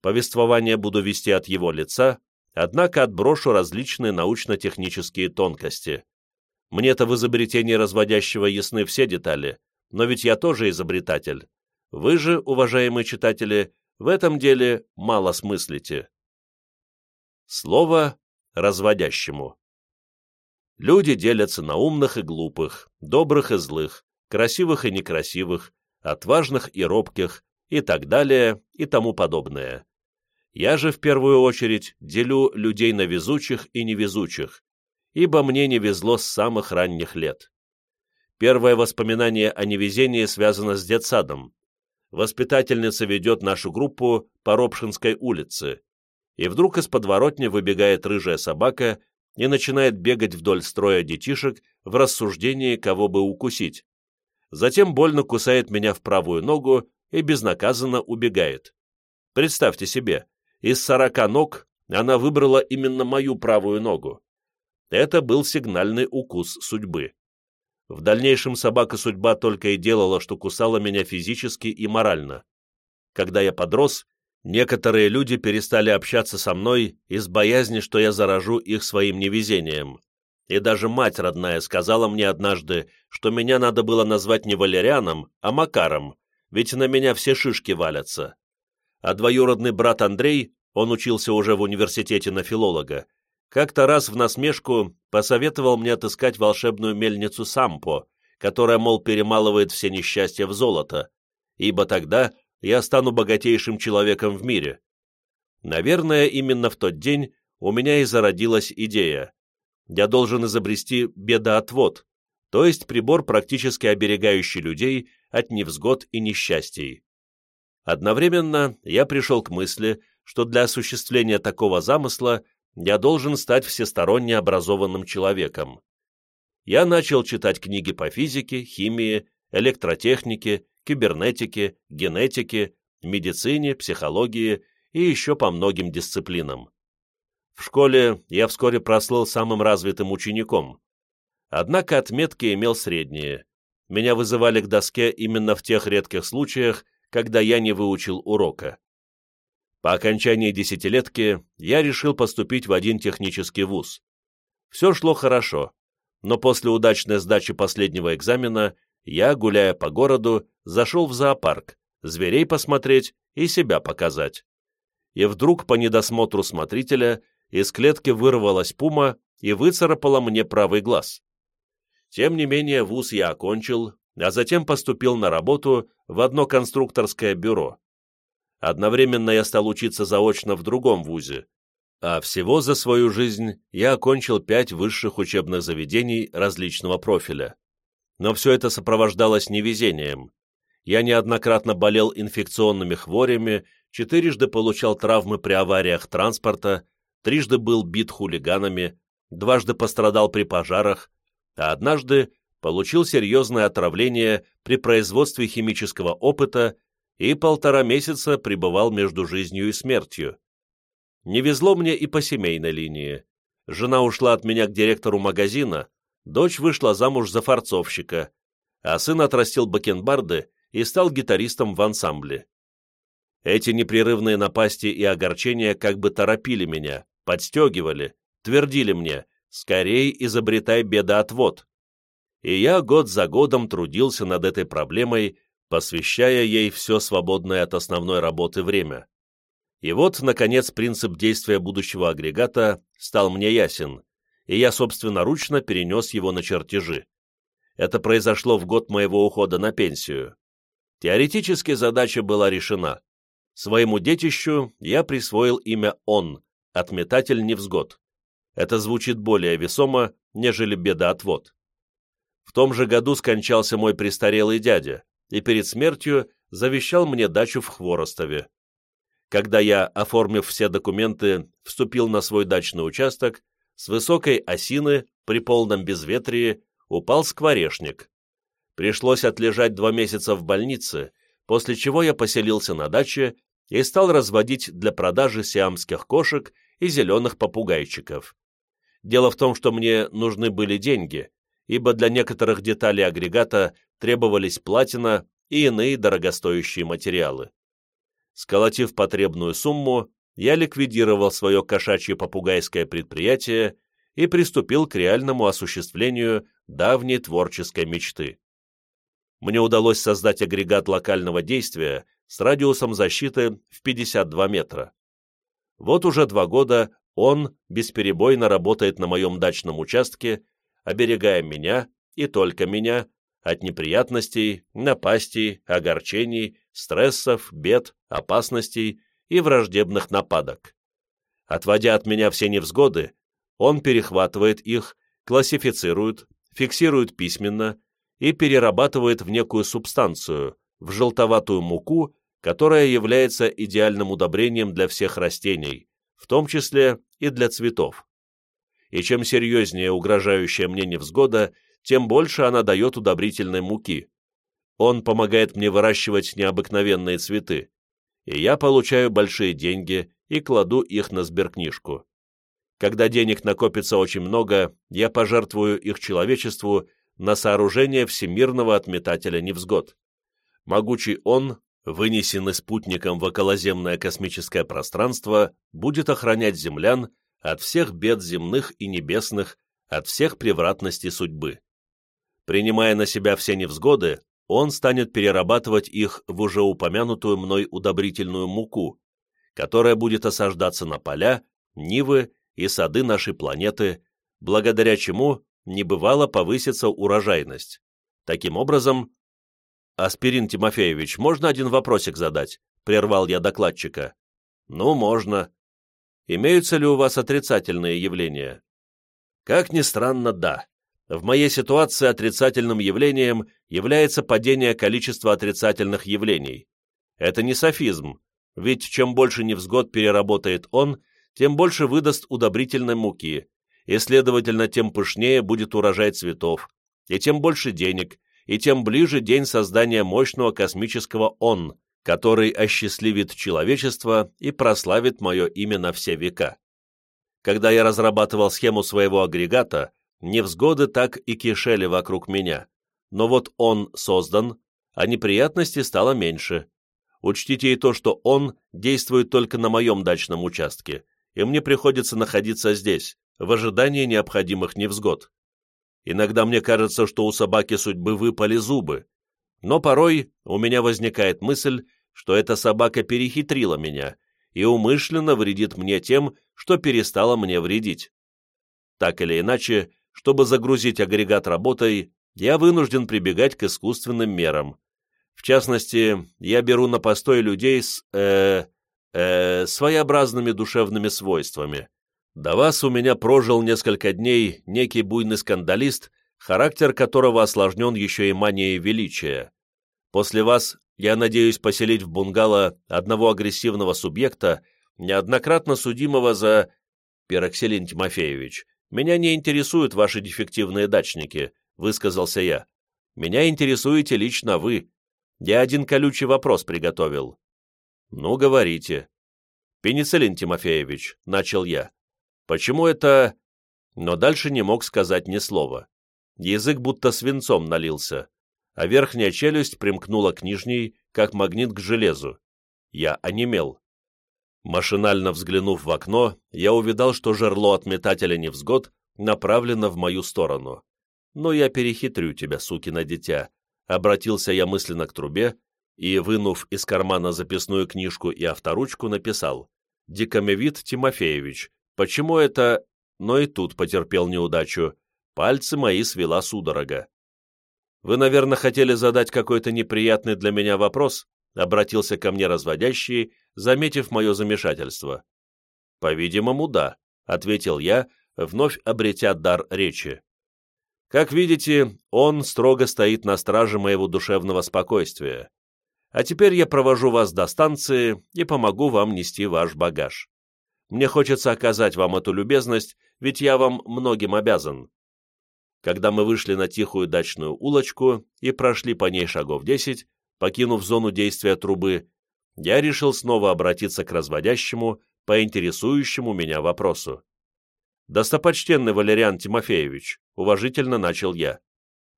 Повествование буду вести от его лица, однако отброшу различные научно-технические тонкости. Мне-то в изобретении разводящего ясны все детали, но ведь я тоже изобретатель. Вы же, уважаемые читатели, в этом деле мало смыслите. Слово разводящему. Люди делятся на умных и глупых, добрых и злых, красивых и некрасивых, отважных и робких, и так далее, и тому подобное. Я же в первую очередь делю людей на везучих и невезучих, ибо мне не везло с самых ранних лет. Первое воспоминание о невезении связано с детсадом. Воспитательница ведет нашу группу по Робшинской улице, и вдруг из подворотни выбегает рыжая собака и начинает бегать вдоль строя детишек в рассуждении, кого бы укусить. Затем больно кусает меня в правую ногу и безнаказанно убегает. Представьте себе, из сорока ног она выбрала именно мою правую ногу. Это был сигнальный укус судьбы. В дальнейшем собака судьба только и делала, что кусала меня физически и морально. Когда я подрос, некоторые люди перестали общаться со мной из боязни, что я заражу их своим невезением. И даже мать родная сказала мне однажды, что меня надо было назвать не Валерианом, а Макаром, ведь на меня все шишки валятся. А двоюродный брат Андрей, он учился уже в университете на филолога, как-то раз в насмешку посоветовал мне отыскать волшебную мельницу Сампо, которая, мол, перемалывает все несчастья в золото, ибо тогда я стану богатейшим человеком в мире. Наверное, именно в тот день у меня и зародилась идея. Я должен изобрести бедоотвод, то есть прибор, практически оберегающий людей от невзгод и несчастий. Одновременно я пришел к мысли, что для осуществления такого замысла я должен стать всесторонне образованным человеком. Я начал читать книги по физике, химии, электротехнике, кибернетике, генетике, медицине, психологии и еще по многим дисциплинам. В школе я вскоре прослыл самым развитым учеником. Однако отметки имел средние. Меня вызывали к доске именно в тех редких случаях, когда я не выучил урока. По окончании десятилетки я решил поступить в один технический вуз. Все шло хорошо, но после удачной сдачи последнего экзамена я, гуляя по городу, зашел в зоопарк, зверей посмотреть и себя показать. И вдруг по недосмотру смотрителя из клетки вырвалась пума и выцарапала мне правый глаз. Тем не менее, вуз я окончил, а затем поступил на работу в одно конструкторское бюро. Одновременно я стал учиться заочно в другом вузе, а всего за свою жизнь я окончил пять высших учебных заведений различного профиля. Но все это сопровождалось невезением. Я неоднократно болел инфекционными хворями, четырежды получал травмы при авариях транспорта, трижды был бит хулиганами, дважды пострадал при пожарах, а однажды получил серьезное отравление при производстве химического опыта и полтора месяца пребывал между жизнью и смертью. Не везло мне и по семейной линии. Жена ушла от меня к директору магазина, дочь вышла замуж за фарцовщика, а сын отрастил бакенбарды и стал гитаристом в ансамбле. Эти непрерывные напасти и огорчения как бы торопили меня, подстегивали, твердили мне «скорей изобретай бедоотвод». И я год за годом трудился над этой проблемой, посвящая ей все свободное от основной работы время. И вот, наконец, принцип действия будущего агрегата стал мне ясен, и я собственноручно перенес его на чертежи. Это произошло в год моего ухода на пенсию. Теоретически задача была решена. Своему детищу я присвоил имя «Он», отметатель невзгод. Это звучит более весомо, нежели бедоотвод. В том же году скончался мой престарелый дядя, и перед смертью завещал мне дачу в Хворостове. Когда я, оформив все документы, вступил на свой дачный участок, с высокой осины при полном безветрии упал скворечник. Пришлось отлежать два месяца в больнице, после чего я поселился на даче и стал разводить для продажи сиамских кошек и зеленых попугайчиков. Дело в том, что мне нужны были деньги, ибо для некоторых деталей агрегата требовались платина и иные дорогостоящие материалы. Сколотив потребную сумму, я ликвидировал свое кошачье попугайское предприятие и приступил к реальному осуществлению давней творческой мечты. Мне удалось создать агрегат локального действия с радиусом защиты в 52 метра. Вот уже два года он бесперебойно работает на моем дачном участке, оберегая меня и только меня от неприятностей, напастей, огорчений, стрессов, бед, опасностей и враждебных нападок. Отводя от меня все невзгоды, он перехватывает их, классифицирует, фиксирует письменно и перерабатывает в некую субстанцию, в желтоватую муку, которая является идеальным удобрением для всех растений, в том числе и для цветов. и чем серьезнее угрожающая мне невзгода, тем больше она дает удобрительной муки. Он помогает мне выращивать необыкновенные цветы, и я получаю большие деньги и кладу их на сберкнижку. Когда денег накопится очень много, я пожертвую их человечеству на сооружение всемирного отметателя невзгод. Могучий он, вынесенный спутником в околоземное космическое пространство, будет охранять землян от всех бед земных и небесных, от всех превратностей судьбы. Принимая на себя все невзгоды, он станет перерабатывать их в уже упомянутую мной удобрительную муку, которая будет осаждаться на поля, нивы и сады нашей планеты, благодаря чему небывало повысится урожайность. Таким образом, «Аспирин Тимофеевич, можно один вопросик задать?» — прервал я докладчика. «Ну, можно. Имеются ли у вас отрицательные явления?» «Как ни странно, да. В моей ситуации отрицательным явлением является падение количества отрицательных явлений. Это не софизм, ведь чем больше невзгод переработает он, тем больше выдаст удобрительной муки, и, следовательно, тем пышнее будет урожай цветов, и тем больше денег, и тем ближе день создания мощного космического «Он», который осчастливит человечество и прославит мое имя на все века. Когда я разрабатывал схему своего агрегата, невзгоды так и кишели вокруг меня, но вот он создан, а неприятностей стало меньше. Учтите и то, что он действует только на моем дачном участке, и мне приходится находиться здесь, в ожидании необходимых невзгод. Иногда мне кажется, что у собаки судьбы выпали зубы, но порой у меня возникает мысль, что эта собака перехитрила меня и умышленно вредит мне тем, что перестала мне вредить. Так или иначе, чтобы загрузить агрегат работой, я вынужден прибегать к искусственным мерам. В частности, я беру на постой людей с, э, э, своеобразными душевными свойствами. До вас у меня прожил несколько дней некий буйный скандалист, характер которого осложнен еще и манией величия. После вас я надеюсь поселить в бунгало одного агрессивного субъекта, неоднократно судимого за... Перокселин Тимофеевич, меня не интересуют ваши дефективные дачники, высказался я. Меня интересуете лично вы. Я один колючий вопрос приготовил. Ну, говорите. Пенициллин Тимофеевич, начал я. Почему это...» Но дальше не мог сказать ни слова. Язык будто свинцом налился, а верхняя челюсть примкнула к нижней, как магнит к железу. Я онемел. Машинально взглянув в окно, я увидал, что жерло от метателя невзгод направлено в мою сторону. «Но я перехитрю тебя, сукино дитя», — обратился я мысленно к трубе и, вынув из кармана записную книжку и авторучку, написал «Дикомевит Тимофеевич, Почему это... Но и тут потерпел неудачу. Пальцы мои свела судорога. «Вы, наверное, хотели задать какой-то неприятный для меня вопрос?» Обратился ко мне разводящий, заметив мое замешательство. «По-видимому, да», — ответил я, вновь обретя дар речи. «Как видите, он строго стоит на страже моего душевного спокойствия. А теперь я провожу вас до станции и помогу вам нести ваш багаж. Мне хочется оказать вам эту любезность, ведь я вам многим обязан». Когда мы вышли на тихую дачную улочку и прошли по ней шагов десять, покинув зону действия трубы, я решил снова обратиться к разводящему, по интересующему меня вопросу. «Достопочтенный Валериан Тимофеевич», — уважительно начал я,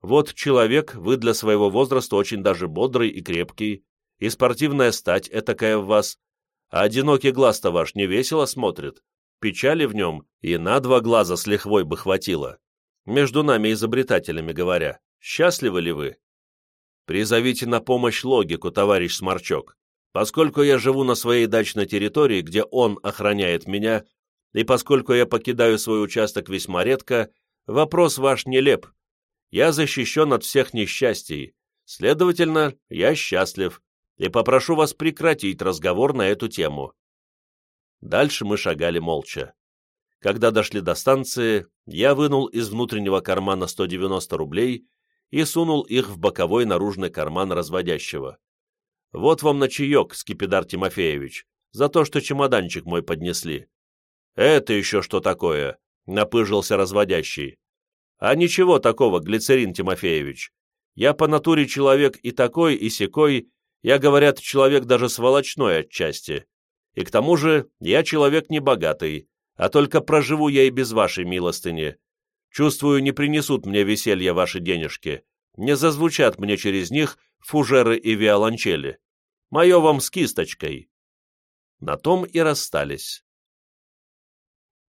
«вот человек, вы для своего возраста очень даже бодрый и крепкий, и спортивная стать этакая в вас, а одинокий глаз-то ваш не весело смотрит. Печали в нем и на два глаза с лихвой бы хватило. Между нами изобретателями говоря, счастливы ли вы? Призовите на помощь логику, товарищ Сморчок. Поскольку я живу на своей дачной территории, где он охраняет меня, и поскольку я покидаю свой участок весьма редко, вопрос ваш нелеп. Я защищен от всех несчастий, следовательно, я счастлив и попрошу вас прекратить разговор на эту тему». Дальше мы шагали молча. Когда дошли до станции, я вынул из внутреннего кармана 190 рублей и сунул их в боковой наружный карман разводящего. «Вот вам на чаек, Скипидар Тимофеевич, за то, что чемоданчик мой поднесли». «Это еще что такое?» — напыжился разводящий. «А ничего такого, Глицерин Тимофеевич. Я по натуре человек и такой, и сякой, я, говорят, человек даже сволочной отчасти. И к тому же я человек не богатый, а только проживу я и без вашей милостыни. Чувствую, не принесут мне веселья ваши денежки, не зазвучат мне через них фужеры и виолончели. Мое вам с кисточкой». На том и расстались.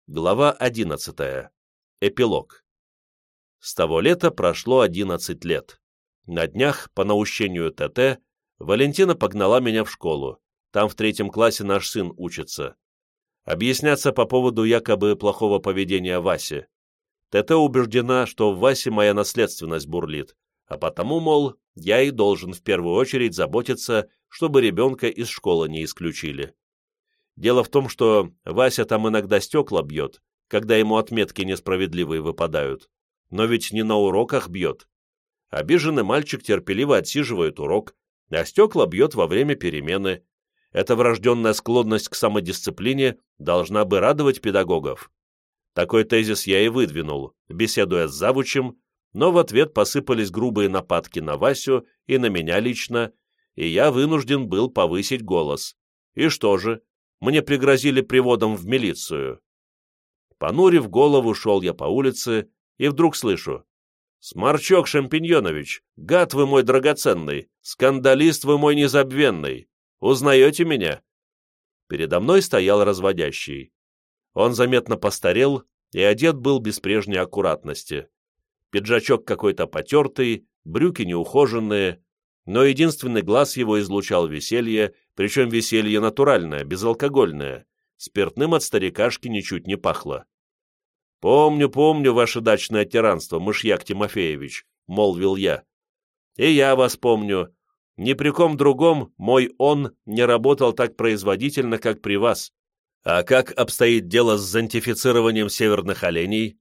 Глава одиннадцатая. Эпилог. С того лета прошло одиннадцать лет. На днях, по наущению ТТ, Валентина погнала меня в школу. Там в третьем классе наш сын учится. Объясняться по поводу якобы плохого поведения Васи. ТТ убеждена, что в Васе моя наследственность бурлит, а потому, мол, я и должен в первую очередь заботиться, чтобы ребенка из школы не исключили. Дело в том, что Вася там иногда стекла бьет, когда ему отметки несправедливые выпадают. Но ведь не на уроках бьет. Обиженный мальчик терпеливо отсиживает урок, а стекла бьет во время перемены. Эта врожденная склонность к самодисциплине должна бы радовать педагогов. Такой тезис я и выдвинул, беседуя с завучем, но в ответ посыпались грубые нападки на Васю и на меня лично, и я вынужден был повысить голос. И что же, мне пригрозили приводом в милицию. Понурив голову, шел я по улице, и вдруг слышу. «Сморчок Шампиньонович, гад вы мой драгоценный, скандалист вы мой незабвенный, узнаете меня?» Передо мной стоял разводящий. Он заметно постарел и одет был без прежней аккуратности. Пиджачок какой-то потертый, брюки неухоженные, но единственный глаз его излучал веселье, причем веселье натуральное, безалкогольное. Спиртным от старикашки ничуть не пахло. «Помню, помню ваше дачное тиранство, мышьяк Тимофеевич», — молвил я. «И я вас помню. Ни при ком другом мой он не работал так производительно, как при вас. А как обстоит дело с зонтифицированием северных оленей?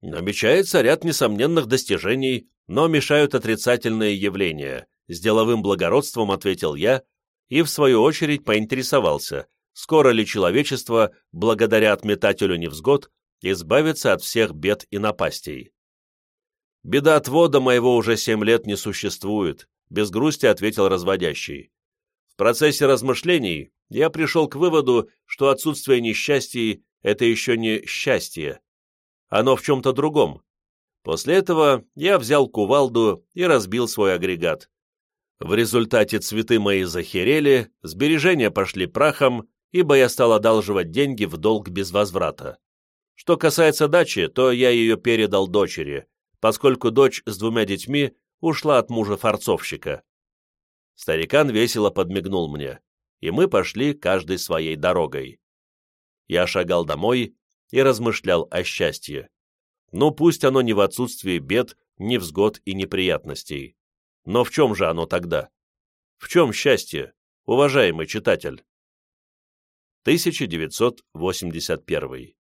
Намечается ряд несомненных достижений, но мешают отрицательные явления, с деловым благородством ответил я и, в свою очередь, поинтересовался, скоро ли человечество, благодаря отметателю невзгод, избавится от всех бед и напастей. «Беда отвода моего уже семь лет не существует», — без грусти ответил разводящий. В процессе размышлений я пришел к выводу, что отсутствие несчастий — это еще не счастье. Оно в чем-то другом. После этого я взял кувалду и разбил свой агрегат. В результате цветы мои захерели, сбережения пошли прахом, ибо я стал одалживать деньги в долг без возврата. Что касается дачи, то я ее передал дочери, поскольку дочь с двумя детьми ушла от мужа-форцовщика. Старикан весело подмигнул мне, и мы пошли каждой своей дорогой. Я шагал домой и размышлял о счастье. Ну, пусть оно не в отсутствии бед, невзгод и неприятностей. Но в чем же оно тогда? В чем счастье, уважаемый читатель? 1981